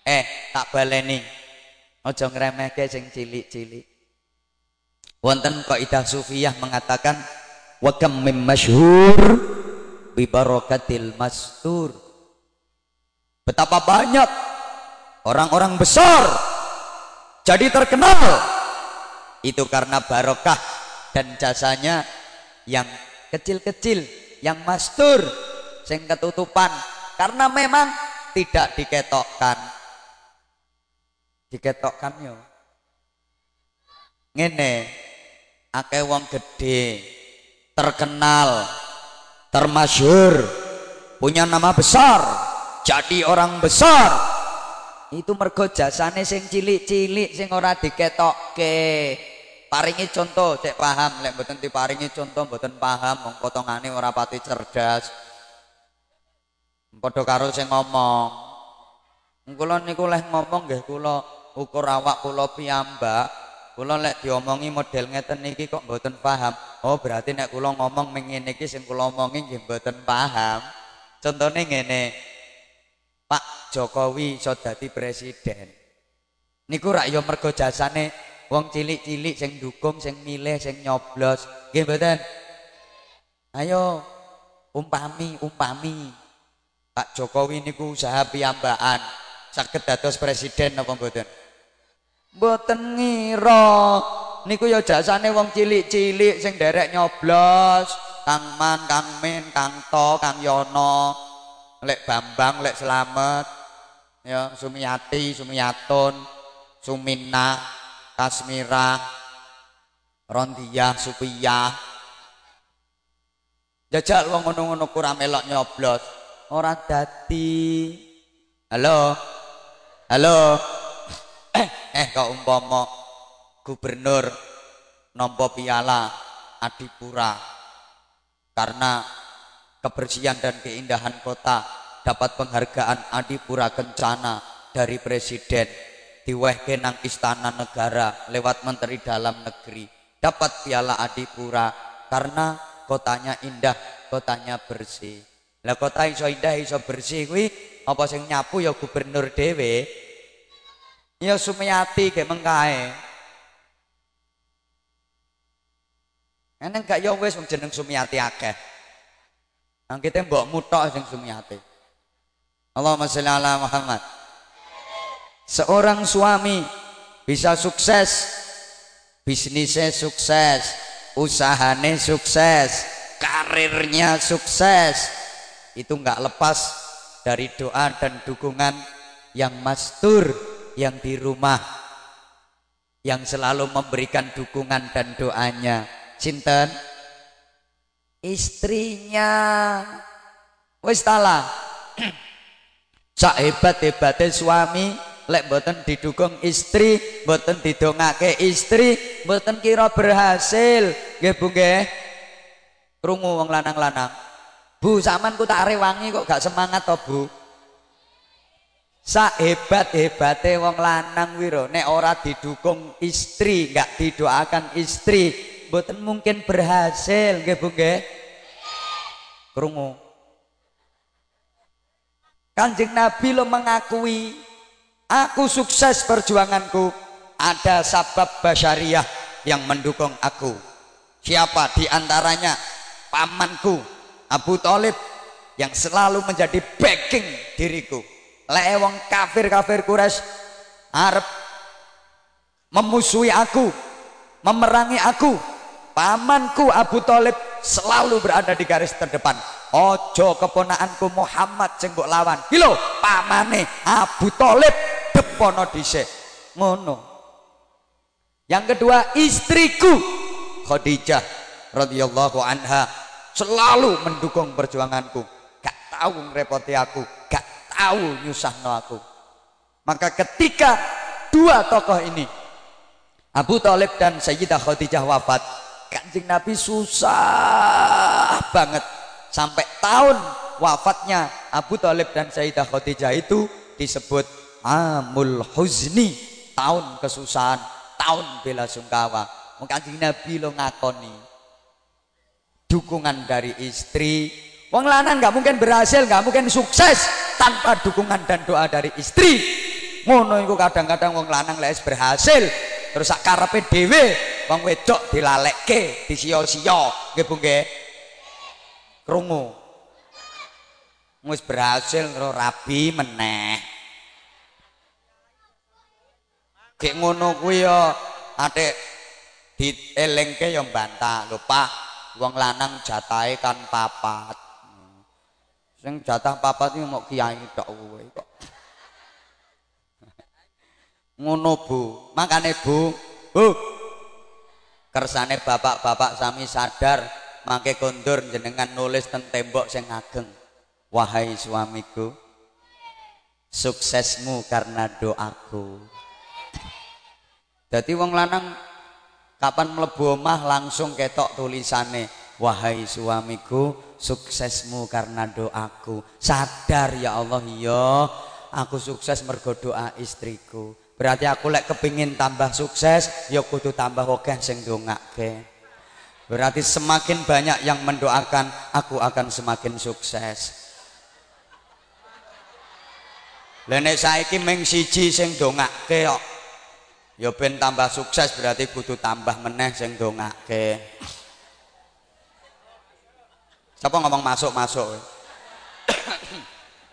Eh tak baleni. Aja ngremehke sing cilik-cilik. Wonten kaidah sufiyah mengatakan wa kam masyhur bibarokatil mastur betapa banyak orang-orang besar jadi terkenal. Itu karena barokah dan jasanya yang kecil-kecil yang mastur sing ketutupan. Karena memang tidak diketokkan. Diketokkan yo. Ngene akeh wong gede terkenal termasyur punya nama besar jadi orang besar. Itu mergo jasane sing cilik-cilik sing ora diketokke. Paringi contoh cek paham. Lek mboten diparingi contoh mboten paham wong potongane ora pati cerdas. Padha karo sing ngomong. Kula niku leh ngomong nggih kula ukur awak kula piyambak. Kula lek diomongi model ngeten niki kok mboten paham? Oh berarti nek kula ngomong ngene iki sing kula omongi nggih mboten paham. Contohnya ngene Pak Jokowi iso dadi presiden. Niku rak yo mergo jasane wong cilik-cilik sing dukung sing milih sing nyoblos. Nggih mboten? Ayo umpami umpami. Pak Jokowi niku usaha piyambakan. Saged dados presiden apa mboten? Mboten ngira. Niku ya jasane wong cilik-cilik sing derek nyoblos, Kang Man, Kang Min, Kang To, Kang Yono, Lek Bambang, Lek Slamet, ya Sumiati, Sumiyatun, Sumina, Kasmira, Rondia, Supiyah. Jajal wong ngono-ngono kurang melok nyoblos, ora dadi. Halo. Halo. eh kau umpama gubernur nompo piala Adipura karena kebersihan dan keindahan kota dapat penghargaan Adipura Kencana dari presiden diwehke nang istana negara lewat menteri dalam negeri dapat piala Adipura karena kotanya indah kotanya bersih lah kota iso indah iso bersih kuwi apa sing nyapu ya gubernur dhewe Ya Sumiati ke mengkae. Eneng gak ya wis jeneng Sumiati akeh. Nang kita mbok mutok sing Sumiati. Allahumma sholli ala Muhammad. Seorang suami bisa sukses, bisnisnya sukses, usahanya sukses, karirnya sukses. Itu nggak lepas dari doa dan dukungan yang mastur yang di rumah yang selalu memberikan dukungan dan doanya cinten istrinya. Wis tala sak hebat hebatnya suami lek boten didukung istri boten didongake istri boten kira berhasil. Nggih Bu nggih. Krungu wong lanang-lanang. Bu saman ku tak rewangi kok gak semangat to Bu? Sak hebat-hebate wong lanang wiro nek ora didukung istri, enggak didoakan istri, mboten mungkin berhasil nggih Bu nggih. Krungu. Kanjeng Nabi lo mengakui aku sukses perjuanganku ada sabab basyariah yang mendukung aku. Siapa di antaranya pamanku Abu Talib yang selalu menjadi backing diriku lek wong kafir-kafir Quraisy arep memusuhi aku, memerangi aku, pamanku Abu Talib selalu berada di garis terdepan. Ojo keponaanku Muhammad sing lawan. Kilo pamane Abu Talib depono dhisik. Ngono. Yang kedua istriku Khadijah radhiyallahu anha selalu mendukung perjuanganku. Gak tahu ngerepoti aku, gak tahu nyusahno aku. Maka ketika dua tokoh ini Abu Talib dan Sayyidah Khadijah wafat, Kanjeng Nabi susah banget sampai tahun wafatnya Abu Talib dan Sayyidah Khadijah itu disebut Amul Huzni, tahun kesusahan, tahun bela sungkawa. Kanjeng Nabi lo ngakoni dukungan dari istri, Wong lanang nggak mungkin berhasil, nggak mungkin sukses tanpa dukungan dan doa dari istri. Ngono iku kadang-kadang wong lanang lek berhasil, terus sak karepe wong wedok dilalekke, disio-sio, nggih Bu nggih. Krungu. Wis berhasil karo rabi meneh. Kayak ngono kuwi ya atik dielengke ya bantah lho Pak wong lanang jatahe kan papat Sing jatah papat iki mau kiai tok kowe kok. Ngono Bu, makane Bu, Bu. Kersane bapak-bapak sami sadar mangke kondur jenengan nulis teng tembok sing ageng. Wahai suamiku, suksesmu karena doaku. Jadi wong lanang kapan mlebu omah langsung ketok tulisane, wahai suamiku, suksesmu karena doaku sadar ya Allah ya aku sukses mergo doa istriku berarti aku lek kepingin tambah sukses ya kudu tambah oke sing dongake berarti semakin banyak yang mendoakan aku akan semakin sukses. Lenek saiki meng siji sing dongake kok ya ben tambah sukses berarti kudu tambah meneh sing dongake Siapa ngomong masuk-masuk?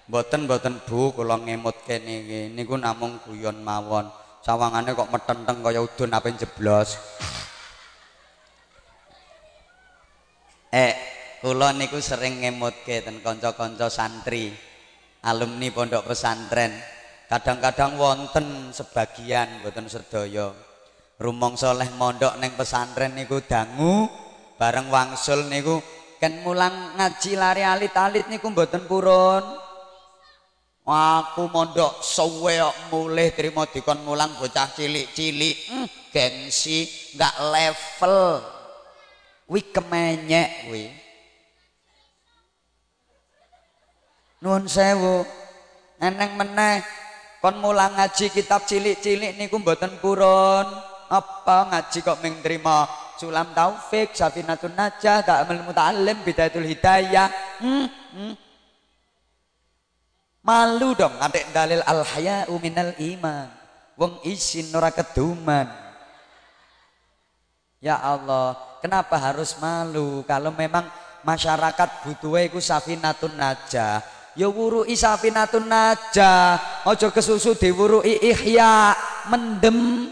Mboten mboten Bu, kula ngemutke niki. Niku namung guyon mawon. Sawangane kok metenteng kaya udun ape jeblos. Eh, kula niku sering ngemutke ten kanca-kanca santri, alumni pondok pesantren. Kadang-kadang wonten sebagian mboten sedaya. Rumong soleh mondok neng pesantren niku dangu, bareng wangsul niku kan mulang ngaji lari alit-alit niku mboten purun aku mondok suwe mulih trimo dikon mulang bocah cilik-cilik. Hmm, gengsi nggak level. Wi kemenyek wi nuwun sewu. Eneng meneh kon mulang ngaji kitab cilik-cilik niku mboten purun. Apa ngaji kok ming trimo? Sulam Taufik, Safinatun Najah, Ta'amul Muta'alim, Bidayatul Hidayah. Hmm, hmm. Malu dong adik dalil al-haya'u minal iman. Wong isin nora keduman. Ya Allah, kenapa harus malu kalau memang masyarakat butuh iku Safinatun Najah. Ya wurui Safinatun Najah. Ojo kesusu diwurui ihya, mendem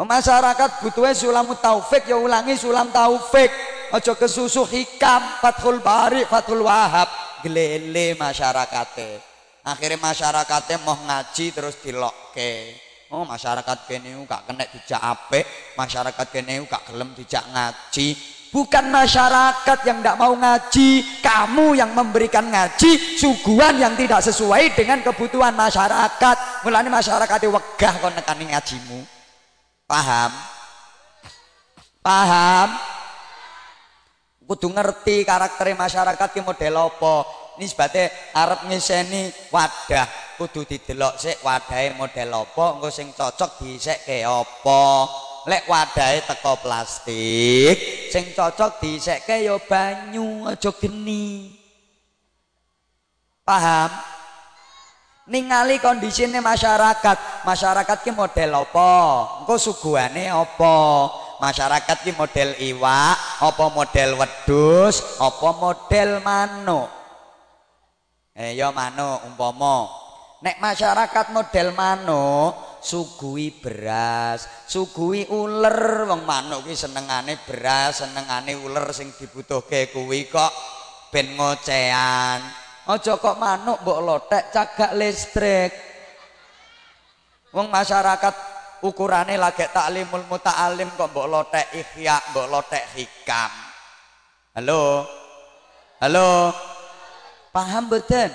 Masyarakat butuhnya sulam taufik ya ulangi sulam taufik. Ojo kesusu hikam Fathul Bari Fathul Wahab gelele masyarakatnya. Akhirnya masyarakatnya mau ngaji terus dilokke. Oh masyarakat kene gak kena dijak apik, masyarakat kene gak gelem dijak ngaji. Bukan masyarakat yang tidak mau ngaji, kamu yang memberikan ngaji, suguhan yang tidak sesuai dengan kebutuhan masyarakat. Mulane masyarakat wegah kon nekani ngajimu. Paham? Paham? Kudu ngerti karakter masyarakat ki model apa. Nisbate arep ngiseni wadah kudu didelok sik wadahe model apa engko sing cocok diisekke apa. Lek wadahe teko plastik sing cocok diisekke ya banyu aja geni. Paham? Ningali kondisine masyarakat. Masyarakat ki model apa? Engko suguhane apa masyarakat ki model iwak apa model wedus apa model manuk eh ya manuk umpama Nek masyarakat model manuk sugui beras, sugui uler wong manuk ki senengane beras, senengane uler sing dibutuhke kuwi kok ben ngocean. Aja kok manuk mbok lotek cagak listrik. Wong masyarakat ukurane lagi taklimul muta'alim kok mbok lotek ikhya, mbok lotek hikam. Halo? Halo? Paham betul?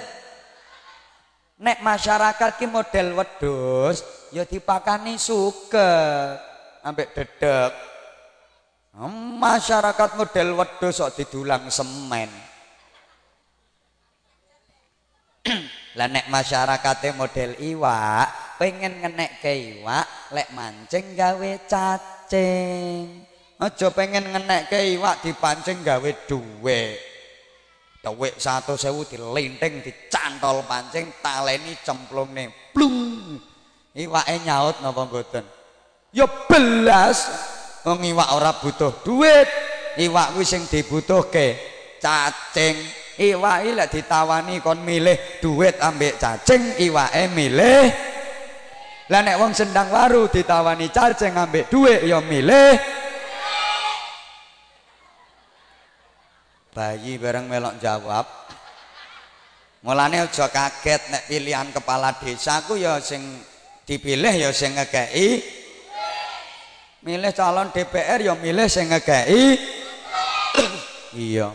nek masyarakat ki model wedus ya dipakani suket ambek dedek masyarakat model wedus kok didulang semen lah nek masyarakatnya model iwak pengen ngenek iwak lek mancing gawe cacing aja pengen ngenek iwak dipancing gawe Dawek satu sewu dilinting, dicantol pancing, taleni cemplung nih, plung. Iwake nyaut napa mboten? Ya belas. Wong iwak ora butuh duit. Iwak kuwi sing dibutuhke cacing. Iwak lek ditawani kon milih duit ambek cacing, iwake milih lah nek wong sendang waru ditawani cacing ambek duit ya milih. Bayi bareng melok jawab. Mulane aja kaget nek pilihan kepala desa ku ya sing dipilih ya sing ngekei milih calon DPR ya milih sing ngekei iya.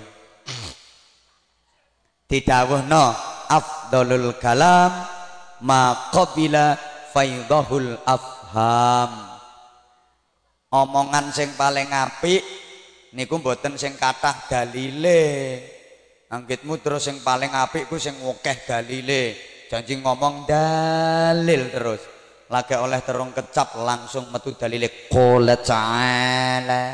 Didawuhno afdalul kalam ma qabila faidahul afham. Omongan sing paling apik niku mboten sing kathah dalile. Anggitmu terus sing paling apik ku sing akeh dalile. Janji ngomong dalil terus. Lagi oleh terung kecap langsung metu dalile. Qala ta'ala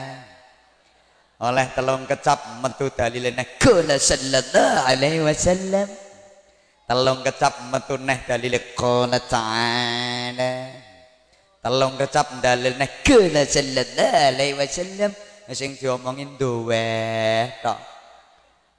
oleh telung kecap metu dalile. Qala sallallahu alaihi wasallam telung kecap metu neh dalil qala ta'ala telung kecap dalil neh qala sallallahu alaihi wasallam. Sing diomongin duwe, tok.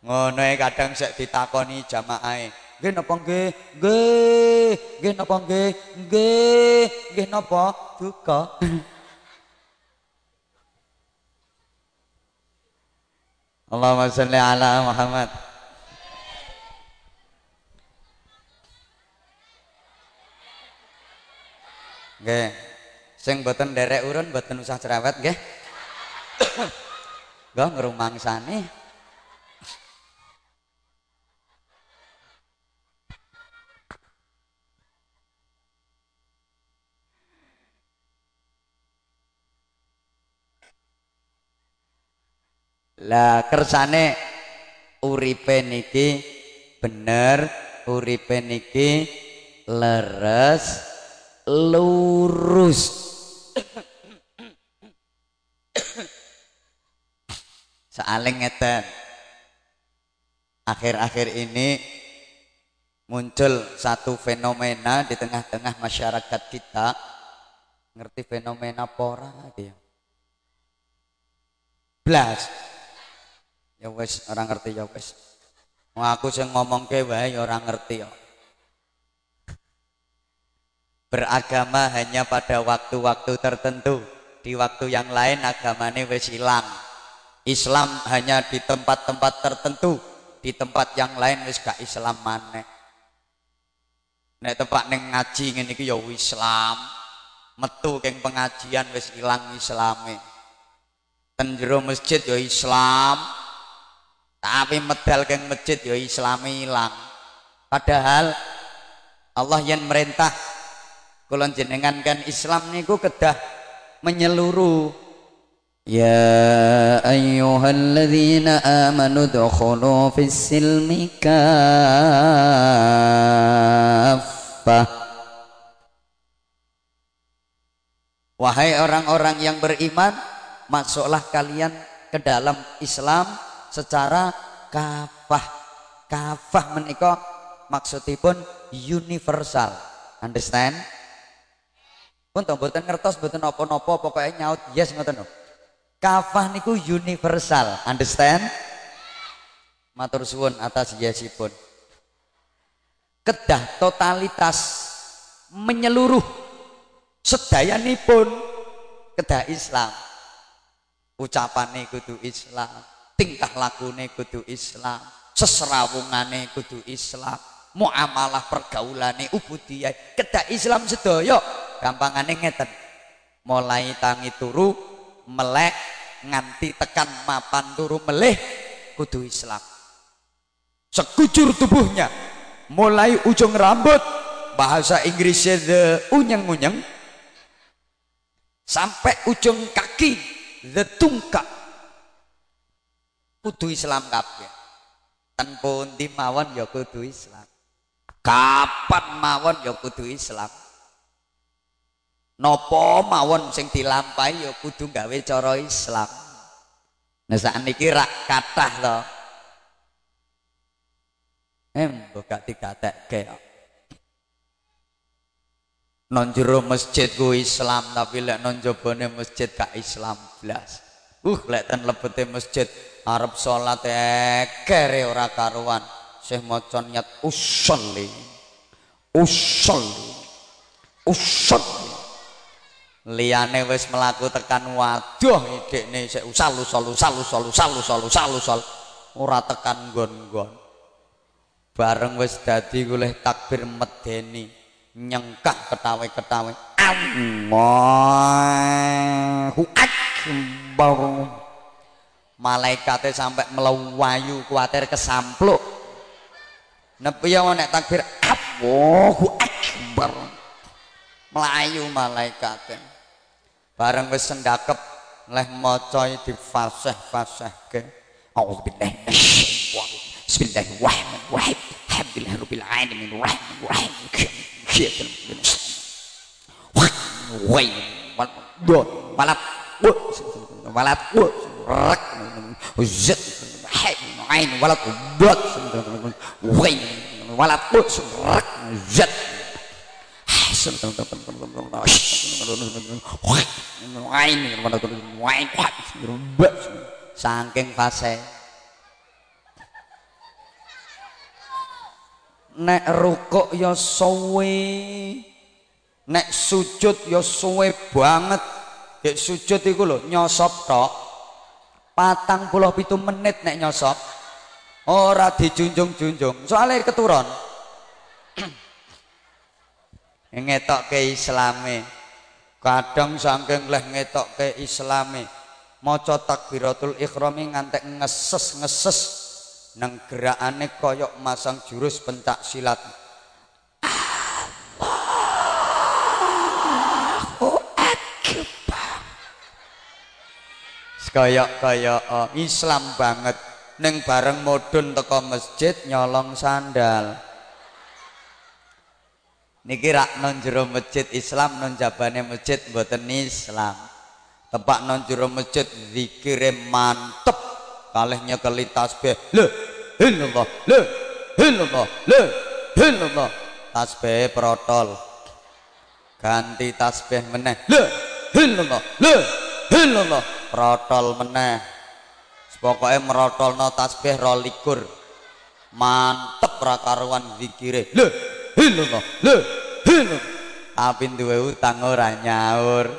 Ngono e kadang sik ditakoni jamaahe nggih napa nggih? Nggih. Nggih napa nggih? Nggih. Nggih napa? Duka. Allahumma sholli ala Muhammad. Nggih. Sing boten derek urun boten usah cerewet nggih. Gak ngerumangsani. Lah kersane uripe niki bener, uripe niki leres lurus. Sealing ngeten. Akhir-akhir ini muncul satu fenomena di tengah-tengah masyarakat kita. Ngerti fenomena pora dia. Blas. Ya wes orang ngerti ya wes. Mau aku sing ngomong ke ya orang ngerti ya. Beragama hanya pada waktu-waktu tertentu. Di waktu yang lain agamanya wes hilang. Islam hanya di tempat-tempat tertentu. Di tempat yang lain wis gak Islam maneh. Nek tempat neng ngaji ngene iki ya Islam. Metu keng pengajian wis ilang islame. Ten jero masjid ya Islam. Tapi medal keng masjid ya Islam ilang padahal Allah yang merintah kulon jenengan kan Islam niku kedah menyeluruh يا أيها الذين آمنوا ادخلوا في السلم كافة Wahai orang-orang yang beriman, masuklah kalian ke dalam Islam secara kafah. Kafah menikah maksudipun universal. Understand? Pun mboten ngertos mboten napa-napa pokoknya nyaut yes ngoten Kafah niku universal. Understand? Matur suwun atas yesipun. Kedah totalitas menyeluruh sedayanipun kedah Islam. Ucapane kudu Islam, tingkah lakune kudu Islam, seserawungane kudu Islam, muamalah pergaulane ubudiyah kedah Islam sedaya. Gampangane ngeten. Mulai tangi turu melek nganti tekan mapan turu meleh kudu Islam. Sekujur tubuhnya mulai ujung rambut bahasa Inggrisnya the unyeng-unyeng sampai ujung kaki the tungkak kudu Islam kabeh. Tanpa di mawon ya kudu Islam kapan mawon ya kudu Islam? Nopo mawon sing dilampahi ya kudu gawe cara Islam? Nah sakniki rak kathah to. Em gak digatekke. Kok non jero masjid ku Islam tapi lek non jabone masjid gak Islam blas. Uh lek ten lebete masjid arep salat ekere ora karuan Syekh maca niat usolli usolli usolli liyane wis melaku tekan waduh idekne sik usal usal usal usal usal usal usal usal. Ora tekan nggon-nggon. Bareng wis dadi goleh takbir medeni nyengkah ketawe-ketawe. Allahu akbar. Malaikate sampai melewayu kuatir kesampluk Nepi ya nek takbir Allahu Akbar. Melayu malaikat. Bareng wis sendakep leh maca difasih-fasihke. Auzubillahi minasyaitonir Bismillahirrahmanirrahim. Alhamdulillahirabbil alamin. Rahmanirrahim. Kiyatul Wai malat malat malat rek zet zat ain walat dot walat rak zat saking fase. Nek rukuk ya suwe. Nek sujud ya suwe banget. Nek sujud iku lho nyosop tok patang puluh pitu menit nek nyosop ora dijunjung-junjung. Soalnya keturun ngetokke islame. Kadang saking leh ngetokke islame maca takbiratul ikhrami ngantek ngeses-ngeses nang gerakane koyok masang jurus pencak silat. Allahu koyok-koyok oh, Islam banget. Neng bareng modun teko masjid nyolong sandal. Niki rak non jero masjid Islam non jabane masjid mboten Islam. Tepak non jero masjid zikire mantep. Kalih nyekeli tasbih le illallah le illallah le illallah tasbih protol. Ganti tasbih meneh le illallah le illallah protol meneh. Pokoknya merotolno tasbih rolikur. Mantep rakaruan zikire. Le illallah le illallah tapi duwe utang ora nyaur.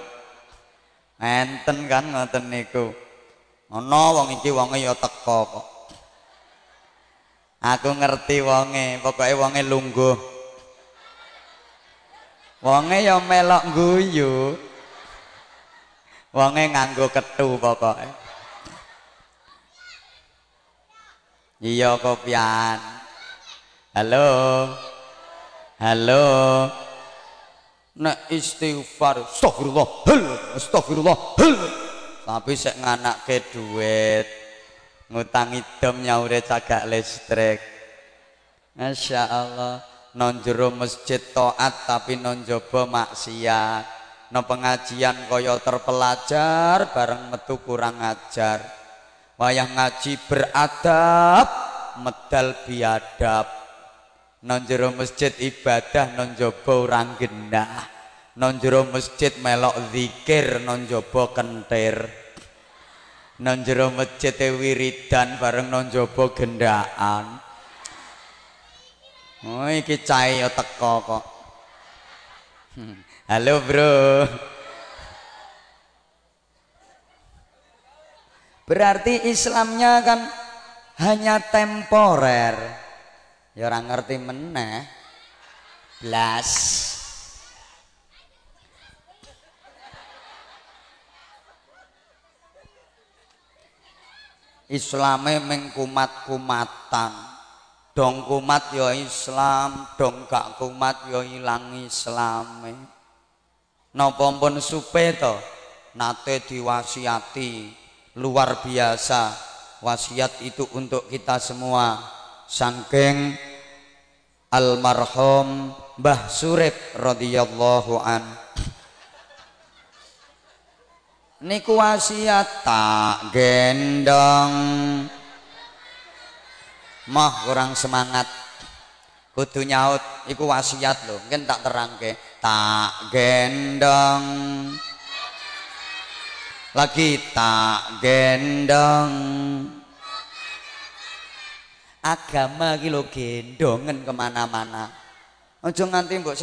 Enten kan ngoten niku. Ana wong iki wonge ya teko kok. Aku ngerti wonge pokoke wonge lungguh. Wonge ya melok guyu wonge nganggo ketu pokoke. Iya kopian halo. Halo. Nek istighfar astagfirullah hel astagfirullah hel. Tapi sik nganakke duit ngutang idom nyaure cagak listrik. Masya Allah non jero masjid taat tapi non jaba maksiat no pengajian kaya terpelajar bareng metu kurang ajar. Wayah ngaji beradab medal biadab. Non jero masjid ibadah non jaba orang gendah. Non jero masjid melok zikir non jaba kentir. Non jero masjid wiridan bareng non jaba gendaan. Oh iki cai teko kok. Hmm. Halo bro. Berarti Islamnya kan hanya temporer. Ya orang ngerti meneh. Blas. Islame mengkumat-kumatan dong kumat ya Islam dong gak kumat ya ilang Islame napa pun supe to? Nate diwasiati. Luar biasa. Wasiat itu untuk kita semua. Saking almarhum Mbah Surip radhiyallahu an. Niku wasiat tak gendong. Mah kurang semangat kudu nyaut iku wasiat lho. Mungkin tak terangke tak gendong lagi tak gendong agama iki lho gendongen ke mana-mana. Aja nganti mbok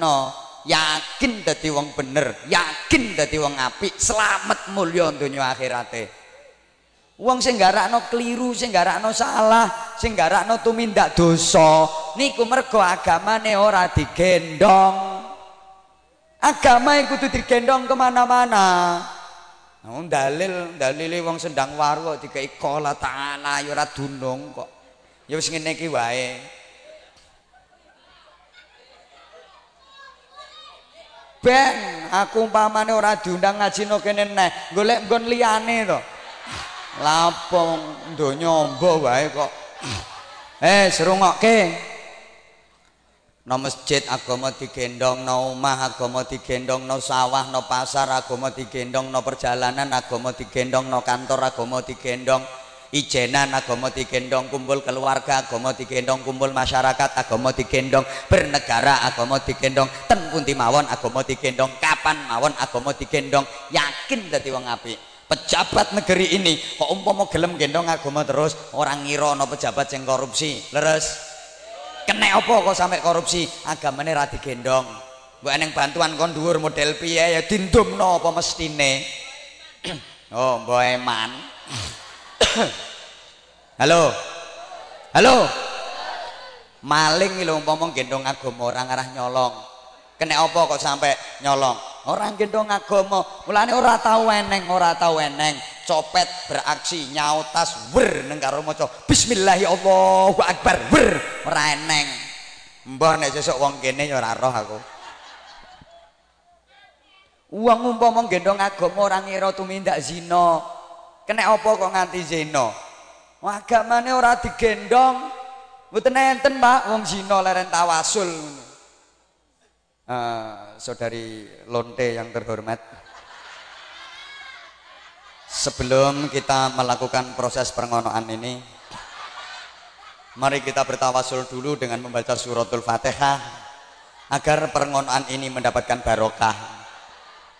no yakin dadi wong bener yakin dadi wong apik selamat mulya donya akhirate Wong sing garakno keliru, sing garakno salah, sing garakno tumindak dosa, niku mergo agamane ora digendong. Agama iku kudu digendong ke mana-mana. Nah, dalil dalil wong sendang waru kok dikai kola ta'ala ya dunung kok. Ya wis ngene iki wae. Ben aku umpamane ora diundang ngaji no kene neh, golek nggon liyane to. Lapong donya mbok wae kok eh serungokke no masjid agama digendong no omah agama digendong no sawah no pasar agama digendong no perjalanan agama digendong no kantor agama digendong ijenan agama digendong kumpul keluarga agama digendong kumpul masyarakat agama digendong bernegara agama digendong ten pundi mawon agama digendong kapan mawon agama digendong yakin dadi wong apik pejabat negeri ini kok umpama gelem gendong agama terus orang ngira ana pejabat sing korupsi. Leres. Kena apa kok sampai korupsi? Agamane ra digendong. Mbok eneng bantuan kon model piye? Ya dindumno apa mestine? Oh mbok eman. Halo. Halo. Maling lho umpama gendong agama orang arah nyolong kena apa kok sampai nyolong? Orang gendong agama. Mulane ora tau eneng ora tau eneng. Copet beraksi nyautas wer neng karo maca bismillahirrahmanirrahim. Akbar wer. Ora eneng. Mbah nek sesuk wong kene ya ora roh aku. Uang umpama gendong agama orang ngira tumindak zina. Kena apa kok nganti zina? Agamane ora digendong. Mboten enten Pak wong zina leren tawasul uh, saudari Lonte yang terhormat sebelum kita melakukan proses pengonoan ini mari kita bertawasul dulu dengan membaca suratul fatihah agar pengonoan ini mendapatkan barokah.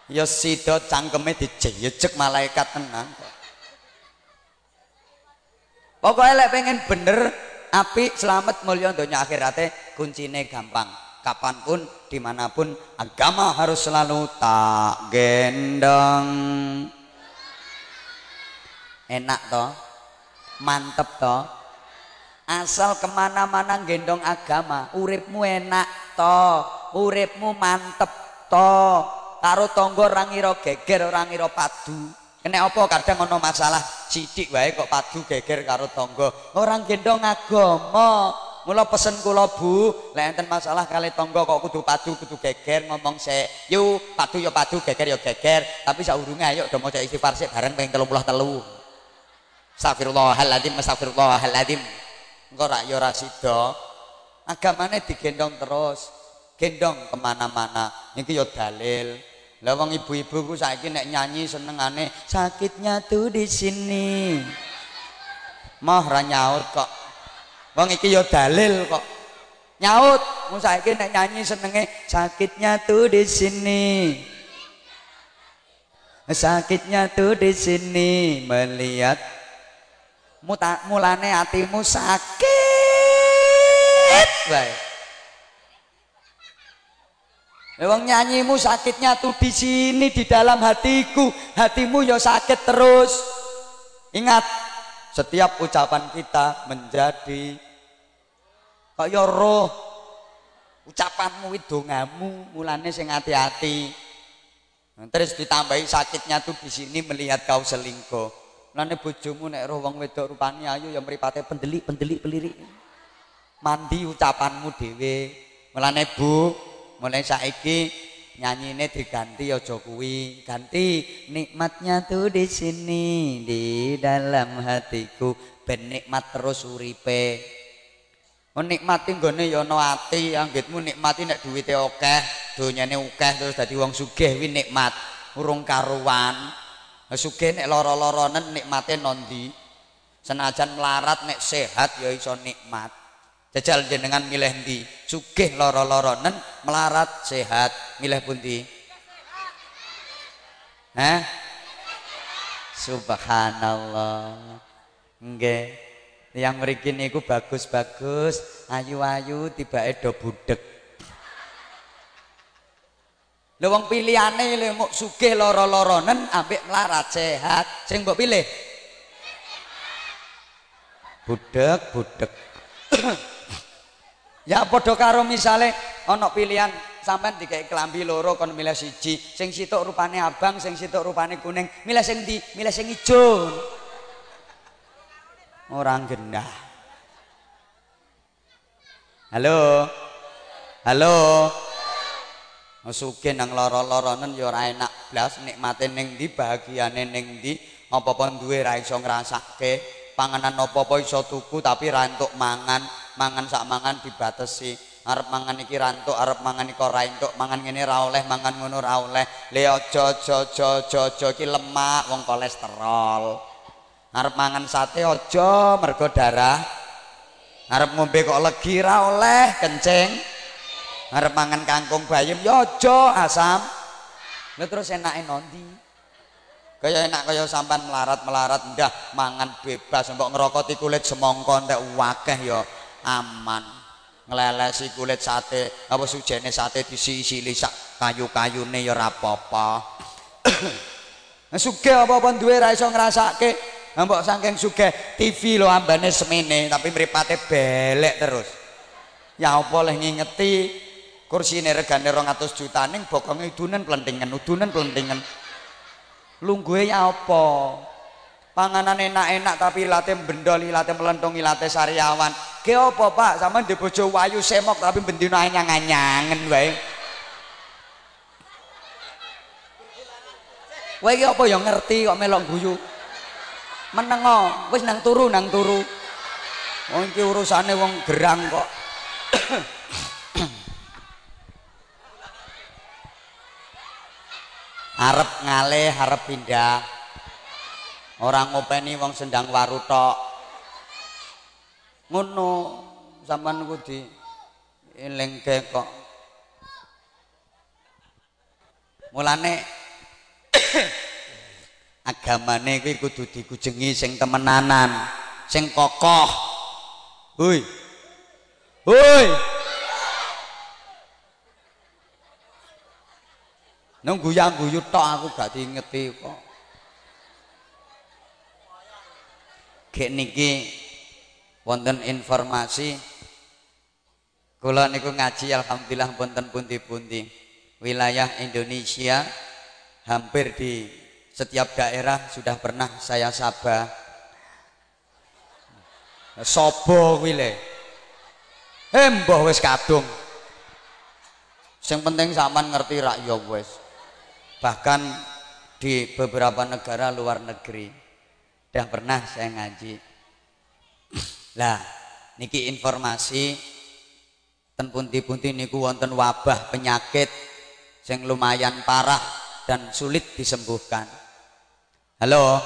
Ya sido cangkeme dijejek malaikat tenang. Pokoknya lek pengen bener api selamat mulia dunia akhiratnya kuncinya gampang. Kapan pun di mana pun agama harus selalu tak gendong enak toh? Mantep toh? Asal ke mana-mana gendong agama uripmu enak toh? Uripmu mantep to karo tangga ora ngira geger ora ngira padu. Kene apa? Kadang ana masalah sithik wae kok padu geger karo tangga. Orang gendong agama mula pesen kula Bu lek enten masalah kali tangga kok kudu padu kudu geger ngomong sik yu padu ya padu geger ya geger tapi saurunge ayo do maca istighfar sik bareng ping 33 Astagfirullahaladzim, astagfirullahaladzim. Engkau rak ya ora sida. Agamane digendong terus. Gendong ke mana-mana. Ini ya dalil. Lah wong ibu-ibu ku saiki nek nyanyi senengane sakitnya tuh di sini. Mah ra nyaur kok. Wong iki ya dalil kok. Nyaut, mu saiki nek nyanyi senenge sakitnya tuh di sini. Sakitnya tuh di sini melihat Muta, mulane hatimu sakit baik Wong nyanyimu sakitnya tuh di sini di dalam hatiku, hatimu ya sakit terus. Ingat, setiap ucapan kita menjadi kaya roh. Ucapanmu itu ngamu, mulane sing hati-hati. Terus ditambahi sakitnya tuh di sini melihat kau selingkuh. Lane bojomu nek roh wong wedok rupane ayu ya mripate pendelik pendelik pelirik. Mandi ucapanmu dhewe. Mulane Bu, mulai saiki nyanyine diganti aja kuwi. Ganti nikmatnya tuh di sini di dalam hatiku ben nikmat terus uripe. Oh nikmati nggone ya ana ati, anggitmu nikmati nek duwite akeh, donyane akeh terus dadi wong sugih kuwi nikmat. Urung karuan. Sugih nek lara-laranen nikmate nondi. Senajan melarat nek sehat ya iso nikmat. Jajal jenengan milih ndi? Sugih lara-laranen, melarat sehat, milih pundi? Hah? Subhanallah. Nggih. Yang mriki niku bagus-bagus, ayu-ayu tibake do budek. Lha wong pilihane lho mok sugih lara-laranen ambek melarat sehat. Sing mbok pilih? Budek, budek. ya padha karo misale ana pilihan sampean dikek klambi loro kon milih siji. Sing sitok rupane abang, sing sitok rupane kuning. Milih sing ndi? Milih sing ijo. Orang gendah. Halo. Halo. sugih nang lara-laranen ya ora enak blas nikmate ning ndi bahagiane ning ndi? Apa-apa duwe ra iso ngrasake? Panganan apa-apa iso tuku tapi ra entuk mangan. Mangan sak mangan dibatesi. Arep mangan iki ra entuk arep mangan iki ora entuk. Mangan ngene ra oleh mangan ngono ra oleh. Le aja aja aja aja iki lemak wong kolesterol arep mangan sate aja mergo darah. Arep ngombe kok legi ra oleh kencing. Arep mangan kangkung bayem ya asam. Lha terus enake nondi? Kaya enak kaya sampan melarat-melarat ndah mangan bebas mbok ngerokoti kulit semongko entek wakeh ya aman. Nglelesi kulit sate apa sujene sate disisili sak kayu-kayune ya ora apa-apa. Sugih apa-apa duwe ra iso ngrasake mbok saking sugih TV lo ambane semene tapi mripate belek terus. Ya apa leh ngingeti kursi ini regane rong atus juta ning bokonge udunan pelentingan udunan pelentingan. Lungguhe ya apa? Panganan enak-enak tapi ilate bendol ilate melentung ilate sariawan. Ke apa pak? Sama di bojo wayu semok tapi bendino anyang-anyangen wae. Wae apa yang ngerti kok melok guyu menengo. Wis nang turu nang turu. Wong iki urusane wong gerang kok. Arep ngalih arep pindah. Orang ngopeni wong sendang waru tok. Ngono sampean ku di elingke kok. Mulane agamane kuwi kudu dikujengi sing temenanan sing kokoh hui hui Nang guyang-guyu tok aku gak diingeti kok. Gek niki wonten informasi Kula niku ngaji alhamdulillah punten pundi-pundi. Wilayah Indonesia hampir di setiap daerah sudah pernah saya sabah. Sobo kuwi le. Eh mbah wis kadung. Sing penting sampean ngerti rak ya wis. Bahkan di beberapa negara luar negeri sudah pernah saya ngaji. Lah, niki informasi ten punti-punti niku wonten wabah penyakit yang lumayan parah dan sulit disembuhkan. Halo.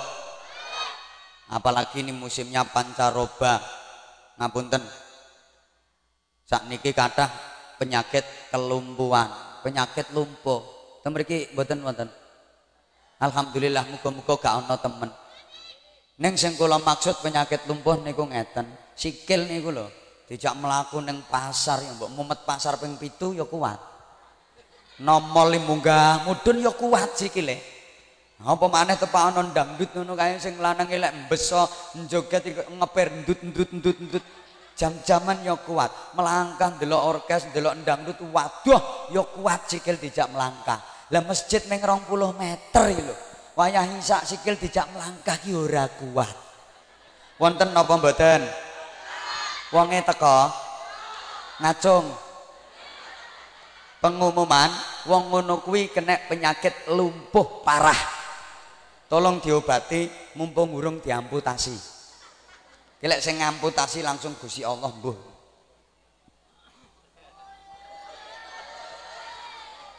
Apalagi ini musimnya pancaroba. Ngapunten. Saat niki kata penyakit kelumpuhan, penyakit lumpuh. Temriki mboten wonten. Alhamdulillah muga-muga gak ana temen. Ning sing maksud penyakit lumpuh niku ngeten. Sikil niku lho, dijak mlaku ning pasar ya mbok mumet pasar ping 7 ya kuat. Mudun ya kuat sikile. Apa maneh tepak ana dangdut ngono kae sing lanang elek mbeso njoget ngeper ndut ndut ndut ndut. Jam-jaman ya kuat, melangkah ndelok orkes, ndelok dangdut waduh ya kuat sikil dijak melangkah. Lah masjid ning 20 meter lho. Wayah isak sikil dijak melangkah ki ora kuat. Wonten napa mboten? Wonge teko ngacung. Pengumuman wong ngono kuwi kena penyakit lumpuh parah. Tolong diobati mumpung urung diamputasi. Kelek sing ngamputasi langsung Gusti Allah mbuh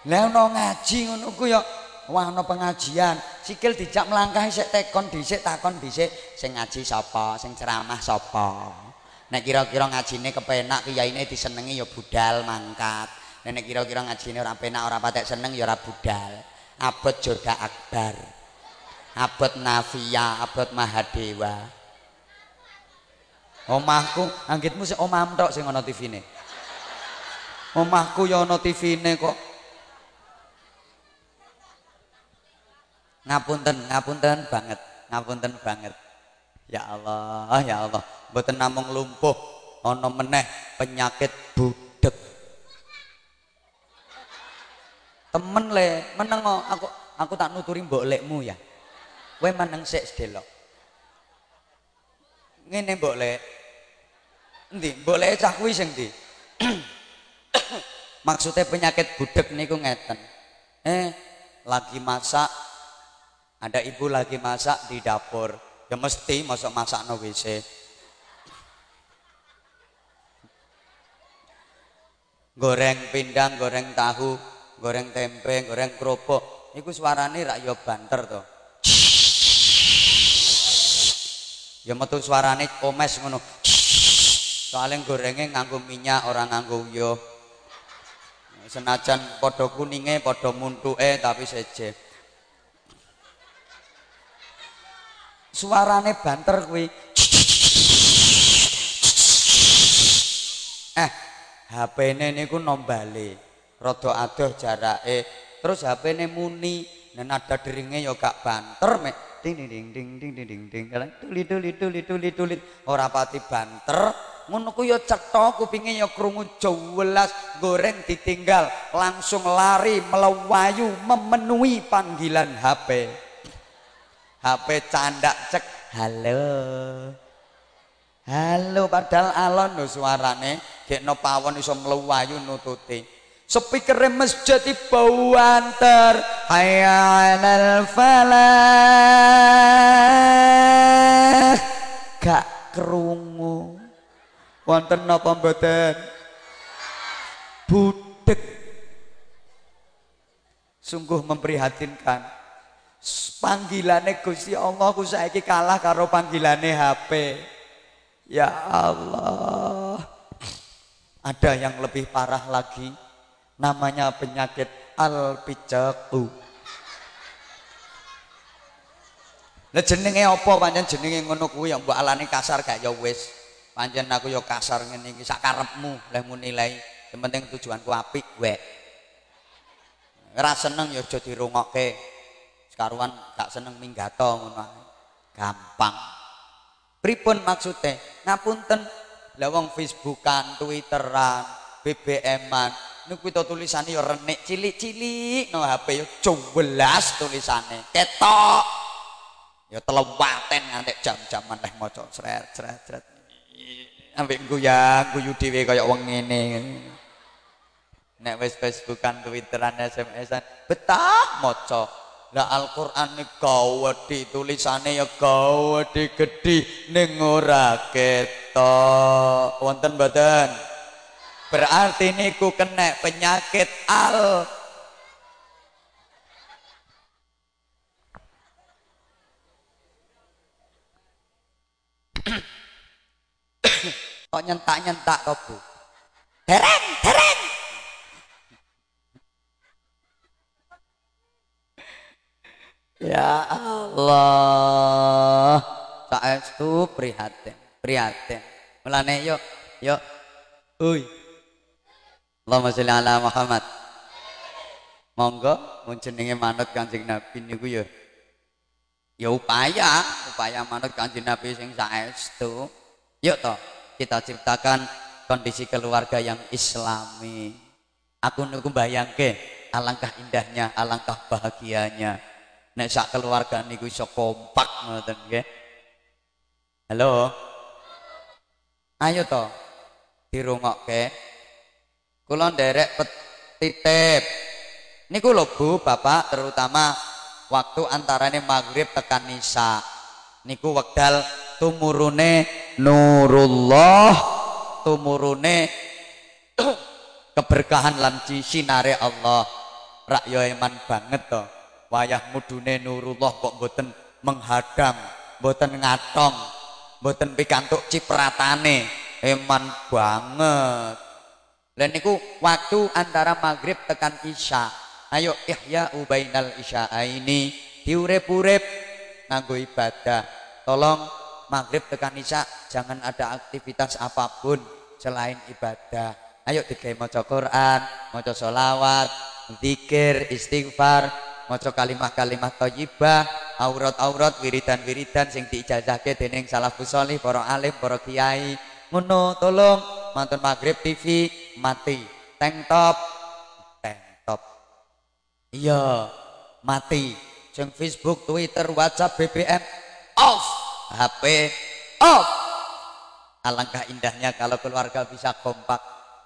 Lah ono ngaji ngono ku ya wah ana pengajian, sikil dijak mlangkahi sik tekon dhisik takon dhisik sing ngaji sapa, sing ceramah sapa. Nek kira-kira ngajine kepenak kiyaine disenengi ya budal mangkat. Nek kira-kira ngajine ora penak ora patek seneng ya ora budal. Abot Joda Akbar. Abot Nafia, abot Mahadewa. Omahku, anggitmu sik omahmu tok sing ana TV-ne. Omahku ya ana TV-ne kok. ngapunten ngapunten banget ngapunten banget ya Allah ya Allah mboten namung lumpuh ana meneh penyakit budek temen le meneng aku aku tak nuturi mbok lekmu ya kowe meneng sik sedelok ngene mbok lek endi mbok lek cah kuwi sing ndi maksudnya penyakit budek niku ngeten eh lagi masak ada ibu lagi masak di dapur. Ya mesti masak-masak no WC. Goreng pindang, goreng tahu, goreng tempe, goreng kerupuk. Iku suarane rak yo banter to. Ya metu suarane omes ngono. Soalnya gorengnya nganggo minyak, orang nganggo yo. Senajan podo kuninge, podo muntuke tapi seje. suarane banter kuwi. Eh HP-ne niku nombale. Rada adoh jarake. Terus HP-ne muni. Nek nada deringe ya gak banter mek ding ding ding ding ding ding ding ding. Tuli tuli tuli tuli tuli. Ora pati banter. Ngono ku ya cetha kupinge ya krungu jelas goreng ditinggal langsung lari melewayu memenuhi panggilan HP HP candak cek halo. Halo padahal alon lho suarane. Gekno pawon iso mluwayu nututi speaker masjid bau antar. Hayya alal falah. Gak krungu wonten napa mboten? Budek. Sungguh memprihatinkan. Panggilane Gusti Allah ku saiki kalah karo panggilane HP. Ya Allah. Ada yang lebih parah lagi namanya penyakit alpijaku. Lah jenenge apa pancen jenenge ngono kuwi ya mbok alane kasar gak ya wis. Pancen aku ya kasar ngene iki sak karepmu lehmu nilai. Yang penting tujuanku apik wek. Ora seneng ya aja dirungokke. sekaruan gak seneng minggato ngono gampang pripun maksude ngapunten lah wong facebookan twitteran BBM-an. Niku kita tulisane ya renik cilik-cilik no HP yo jumbelas tulisane. Ketok. Ya telewaten nganti jam-jaman leh maca sret sret sret. Ambek guyang guyu dhewe kaya wong ngene. Nek wis Facebookan, Twitteran, SMS-an betah maca. Lah Al-Qur'an iki gawedhi tulisane ya gawedhi gedhi ning ora ketok. Wonten mboten? Berarti niku kena penyakit al kok nyentak-nyentak kok Bu? Dereng, dereng. Ya Allah. Saestu prihatin, prihatin. Mulane yuk, yuk. Uy. Allahumma sholli ala Muhammad. Monggo mun jenenge manut Kanjeng Nabi niku ya ya upaya, upaya manut Kanjeng Nabi sing saestu. Yuk toh, kita ciptakan kondisi keluarga yang islami. Aku niku bayangke alangkah indahnya, alangkah bahagianya. Nek sak keluarga niku iso kompak ngoten nggih. Halo. Ayo toh dirungokke Kula nderek titip. Niku lho Bu, Bapak, terutama waktu antarane maghrib tekan nisa. Niku wekdal tumurune nurullah, tumurune keberkahan lan sinare Allah. Rak yo eman banget to. Wayah mudune nurullah kok mboten menghadang, mboten ngatong, mboten pikantuk cipratane. Eman banget. Dan niku waktu antara maghrib tekan isya. Ayo ihya ubainal isya ini diurep-urep nganggo ibadah. Tolong maghrib tekan isya jangan ada aktivitas apa pun selain ibadah. Ayo digawe maca Quran, maca sholawat, zikir, istighfar, maca kalimah-kalimah thayyibah, aurat-aurat, wiridan-wiridan sing diijazahke dening salafus salih, para alim, para kiai. Ngono, tolong mantun maghrib TV mati. Tank top. Tank top. Iya mati. Jeng Facebook Twitter WhatsApp BBM off. HP off. Alangkah indahnya kalau keluarga bisa kompak.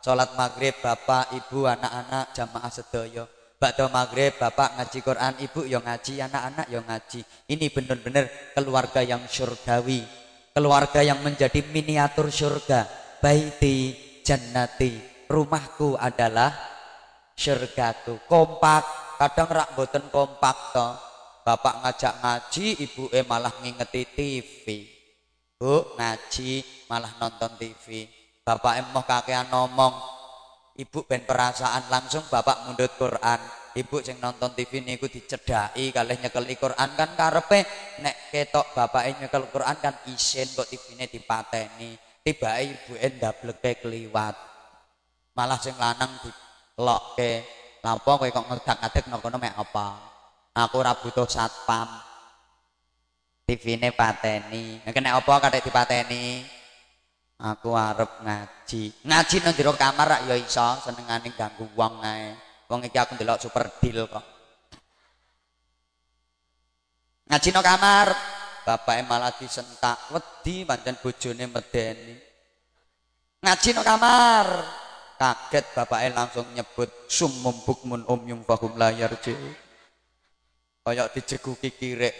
Sholat maghrib bapak ibu anak-anak jamaah sedoyo Bakdo maghrib bapak ngaji Quran ibu yang ngaji anak-anak yang ngaji. Ini benar-benar keluarga yang surgawi. Keluarga yang menjadi miniatur surga. Baiti jannati rumahku adalah syurgaku. Kompak. Kadang rak boten kompak to. Bapak ngajak ngaji ibu eh malah ngingeti TV bu ngaji malah nonton TV bapak emoh kakean ngomong. Ibu ben perasaan langsung bapak mundut Quran. Ibu sing nonton TV niku dicedai kalih nyekeli Quran. Kan karepe nek ketok bapak nyekel Quran kan isin kok TV-ne dipateni. Tiba ibu ndableke kliwat malah sing lanang dilokke. Lapo kowe kok ngedak-ngadek nang kono mek apa? Aku ora butuh satpam. TV-ne pateni. Nek nek apa kathek dipateni? Aku arep ngaji. Ngaji nang jero kamar rak ya iso senengane ganggu wong ae. Wong iki aku ndelok super deal kok. Ngaji nang kamar bapake malah disentak. Wedi pancen bojone medeni. Ngaji nang kamar kaget bapaknya langsung nyebut summum bukmun umyum fahum layar je kayak dijeguki kirek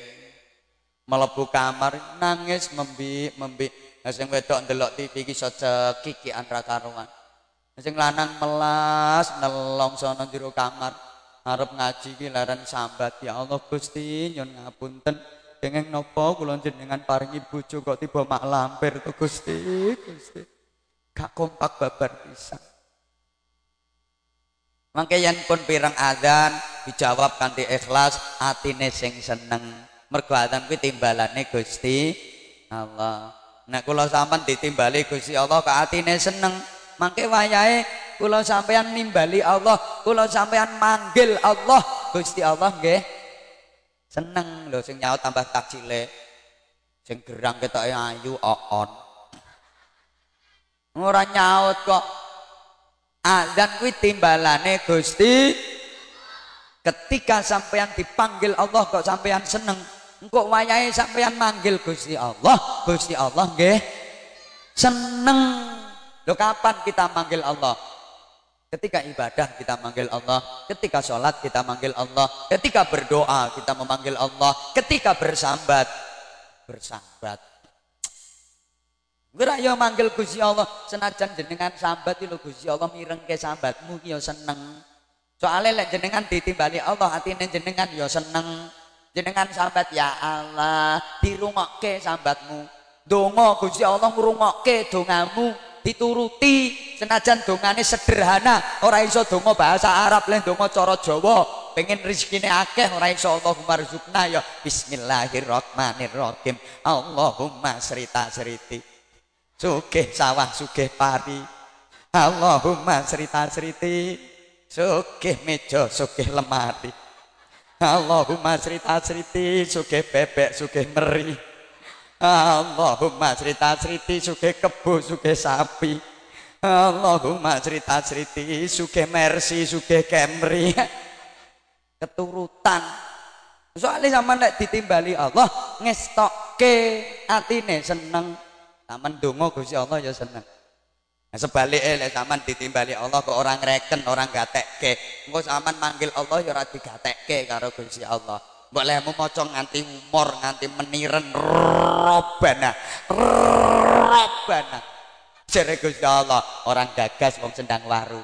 melebu kamar nangis membi membi. Sing wedok ndelok TV iki saja kikian ra karuan. Sing lanang melas nelong sono jero kamar. Arep ngaji iki laran sambat. Ya Allah Gusti nyun ngapunten. Dengeng napa kula jenengan paringi bojo kok tiba mak lampir to Gusti Gusti. Gak kompak babar pisan Mangke yen pun pirang adzan dijawab kanthi ikhlas, atine sing seneng. Mergo adzan kuwi timbalane Gusti Allah. Nek kula sampean ditimbali Gusti Allah ke atine seneng, mangke wayahe kula sampean nimbali Allah, kula sampean manggil Allah, Gusti Allah nggih. Seneng lho sing nyaut tambah cilik. Sing gerang ketoke ayu oon. Ora nyaut kok azan kuwi timbalane Gusti. Ketika sampean dipanggil Allah kok sampean seneng? Engkau wayahe sampean manggil Gusti Allah Gusti Allah nggih seneng. Lo kapan kita manggil Allah? Ketika ibadah kita manggil Allah ketika sholat kita manggil Allah ketika berdoa kita memanggil Allah ketika bersambat bersambat Ora yo manggil Gusti Allah. Senajan jenengan sambat lho Gusti Allah mirengke sambatmu yo seneng. Soale lek jenengan ditimbali Allah atine jenengan yo seneng. Jenengan sambat ya Allah dirungokke sambatmu. Donga Gusti Allah ngrungokke dongamu. Dituruti. Senajan dongane sederhana ora iso donga bahasa Arab lan donga cara Jawa. Pengen rezekine akeh ora iso Allahumma rizukna ya. Bismillahirrahmanirrahim. Allahumma serita seriti sugih sawah sugih pari. Allahumma cerita ceriti. Sugih meja sugih lemari. Allahumma cerita ceriti sugih bebek sugih meri. Allahumma cerita ceriti sugih kebo sugih sapi. Allahumma cerita ceriti sugih mercy sugih kemri. Keturutan. Soalnya sama nek ditimbali Allah ngestokke atine seneng Taman dongo Gusti Allah ya seneng. Nah, sebaliknya lek sampean ditimbali Allah ke orang reken, orang gatekke. Engko sampean manggil Allah ya ora digatekke karo Gusti Allah. Mbok lemu maca nganti umur, nganti meniren robana. Robana. Jere Gusti Allah, orang gagas wong sendang waru.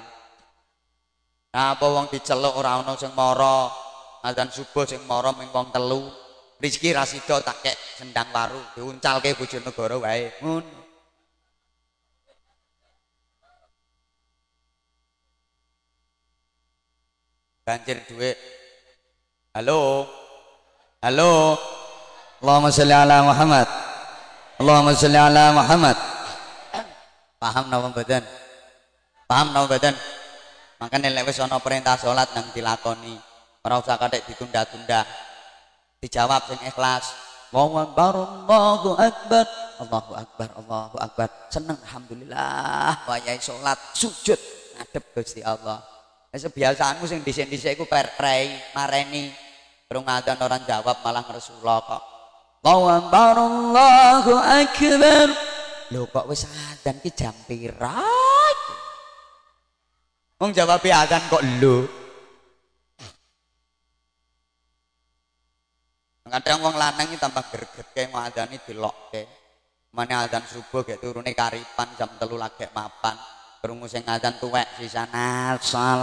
Nah, apa wong diceluk ora ana sing mara, azan subuh sing mara ming wong telu. Rizki rasido tak kek sendang waru diuncalke bojonegoro wae. Ngono. Banjir duit halo? Halo? Allahumma sholli ala Muhammad. Allahumma sholli ala Muhammad. Paham napa mboten? Paham napa mboten? Makanya lek wis ana perintah salat nang dilakoni ora usah kathek ditunda-tunda dijawab sing ikhlas. Allahu akbar Allahu akbar Allahu akbar. Allahu akbar seneng alhamdulillah. Wayahe salat sujud ngadep Gusti Allah. Wis biasaanmu sing dhisik-dhisik iku perprei mareni. Rung adzan orang jawab malah Rasulullah kok. Allahu akbar Allahu akbar. Lho kok wis adzan ki jam pira? Wong jawab kok lho kadang wong lanang iki tambah gregetke ngadzani dilokke. Mana adzan subuh gek turune karipan jam telu lagi mapan. Krungu sing adzan tuwek sisana salatu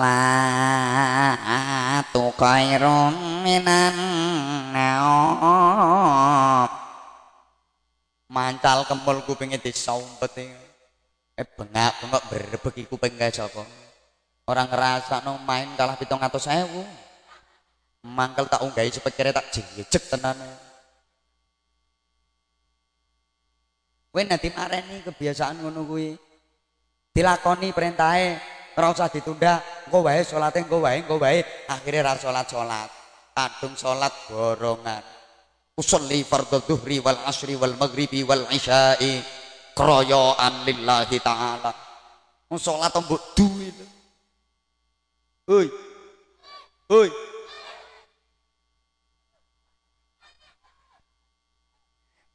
khairum minan mancal kemul kupinge disaumpet eh bengak bengok berebek kuping guys sapa? Orang ngerasa no main kalah pitung atau sewu mangkel tak unggahi cepet kira tak jejek tenane kowe nanti mareni kebiasaan ngono kuwi? Dilakoni perintahe ora usah ditunda engko wae salate engko wae engko wae. Akhire ra salat-salat kadung salat borongan. Usolli fardhu dhuhri wal asri wal maghribi wal isya'i kroyoan lillahi ta'ala. Salat mbok duwe Hoi. Hoi.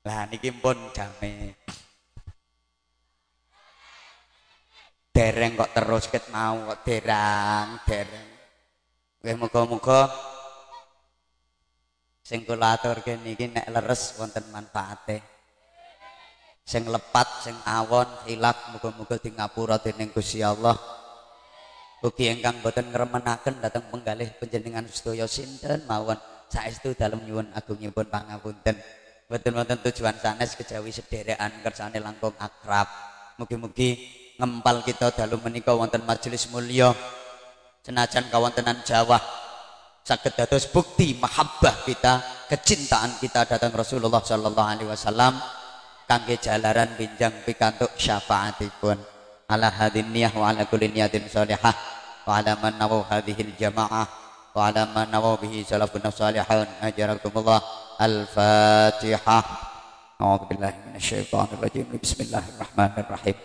Lah niki pun jame. Dereng kok terus ket mau kok derang, dereng. Nggih muga-muga sing kula aturke niki nek leres wonten manfaate. Sing lepat, sing awon, hilak muga-muga di ngapura dening Gusti Allah. Ugi ingkang boten ngremenaken dhateng penggalih panjenengan sedaya sinten mawon saestu dalem nyuwun agungipun pangapunten. Mboten-mboten tujuan sanes kejawi sederekan kersane langkung akrab. Mugi-mugi ngempal kita dalu menika wonten majelis mulya. Senajan kawontenan Jawa saged dados bukti mahabbah kita, kecintaan kita datang Rasulullah sallallahu alaihi wasallam kangge jalaran binjang pikantuk syafaatipun. Ala hadin niyah wa ala kulli niyatin salihah wa ala man nawu jamaah وعلى ما نوى به سلفنا الصالحون أجركم الله الفاتحة. أعوذ بالله من الشيطان الرجيم. بسم الله الرحمن الرحيم.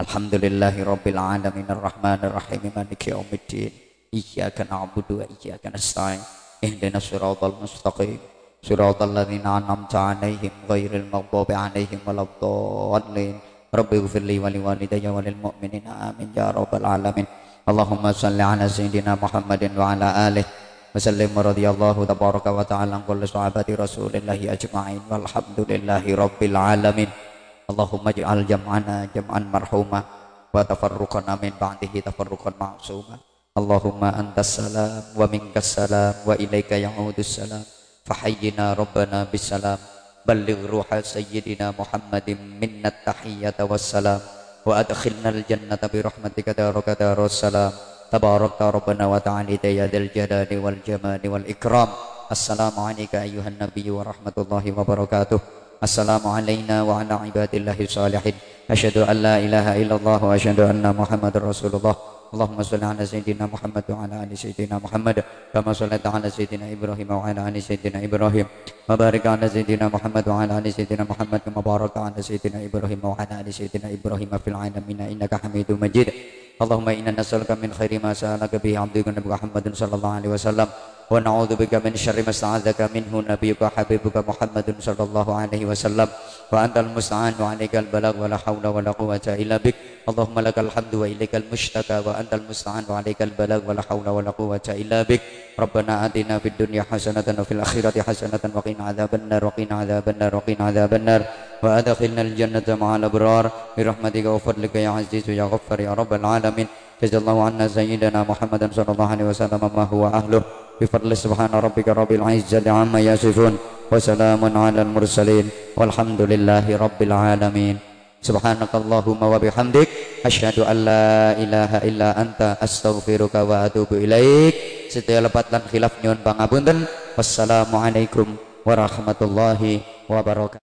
الحمد لله رب العالمين. الرحمن الرحيم. مالك يوم الدين. إياك نعبد وإياك نستعين. اهدنا الصراط المستقيم. صراط الذين أنعمت عليهم غير المغضوب عليهم ولا الضالين. رب اغفر لي ولوالدي وللمؤمنين. آمين يا رب العالمين. Allahumma salli ala sayyidina Muhammadin wa ala alihi wa sallim radhiyallahu tabaraka wa ta'ala kulli sahabati rasulillahi ajma'in walhamdulillahi rabbil alamin. Allahumma ij'al jam'ana jam'an marhuma wa tafarruqana min ba'dihi tafarruqan ma'suma. Allahumma antas salam wa minkas salam wa ilaika ya'udus salam. Fahayyina rabbana bisalam balligh ruha sayyidina Muhammadin minna tahiyyata wassalam وأدخلنا الجنة برحمتك دارك دار السلام. تبارك ربنا وتعالى يا ذا الجلال والجمال والإكرام. السلام عليك أيها النبي ورحمة الله وبركاته. السلام علينا وعلى عباد الله الصالحين. أشهد أن لا إله إلا الله وأشهد أن محمد رسول الله. اللهم صل على سيدنا محمد وعلى ال سيدنا محمد كما صليت على سيدنا ابراهيم وعلى ال سيدنا ابراهيم وبارك على سيدنا محمد وعلى ال سيدنا محمد كما باركت على سيدنا ابراهيم وعلى ال سيدنا ابراهيم في العالمين انك حميد مجيد اللهم انا نسالك من خير ما سالك به عبدك محمد صلى الله عليه وسلم ونعوذ بك من شر ما استعاذك منه. نبيك حبيبك محمد صلى الله عليه وسلم. وأنت المستعان وعليك البلاغ. ولا حول ولا قوة إلا بك. اللهم لك الحمد وإليك المشتكى. وأنت المستعان وعليك البلاغ. ولا حول ولا قوة إلا بك. ربنا آتنا في الدنيا حسنة وفي الآخرة حسنة وقنا عذاب النار. وقنا عذاب النار. وقنا عذاب النار. وأدخلنا الجنة مع الأبرار. برحمتك وفضلك يا عزيز يا غفر يا رب العالمين. جزا الله عنا سيدنا محمد صلى الله عليه وسلم. ما هو أهله. بفضل سبحان ربك رب العزة عما يصفون وسلام على المرسلين والحمد لله رب العالمين سبحانك اللهم وبحمدك أشهد أن لا إله إلا أنت أستغفرك وأتوب إليك setiap lepat dan khilaf nyun pangapunten wassalamualaikum warahmatullahi wabarakatuh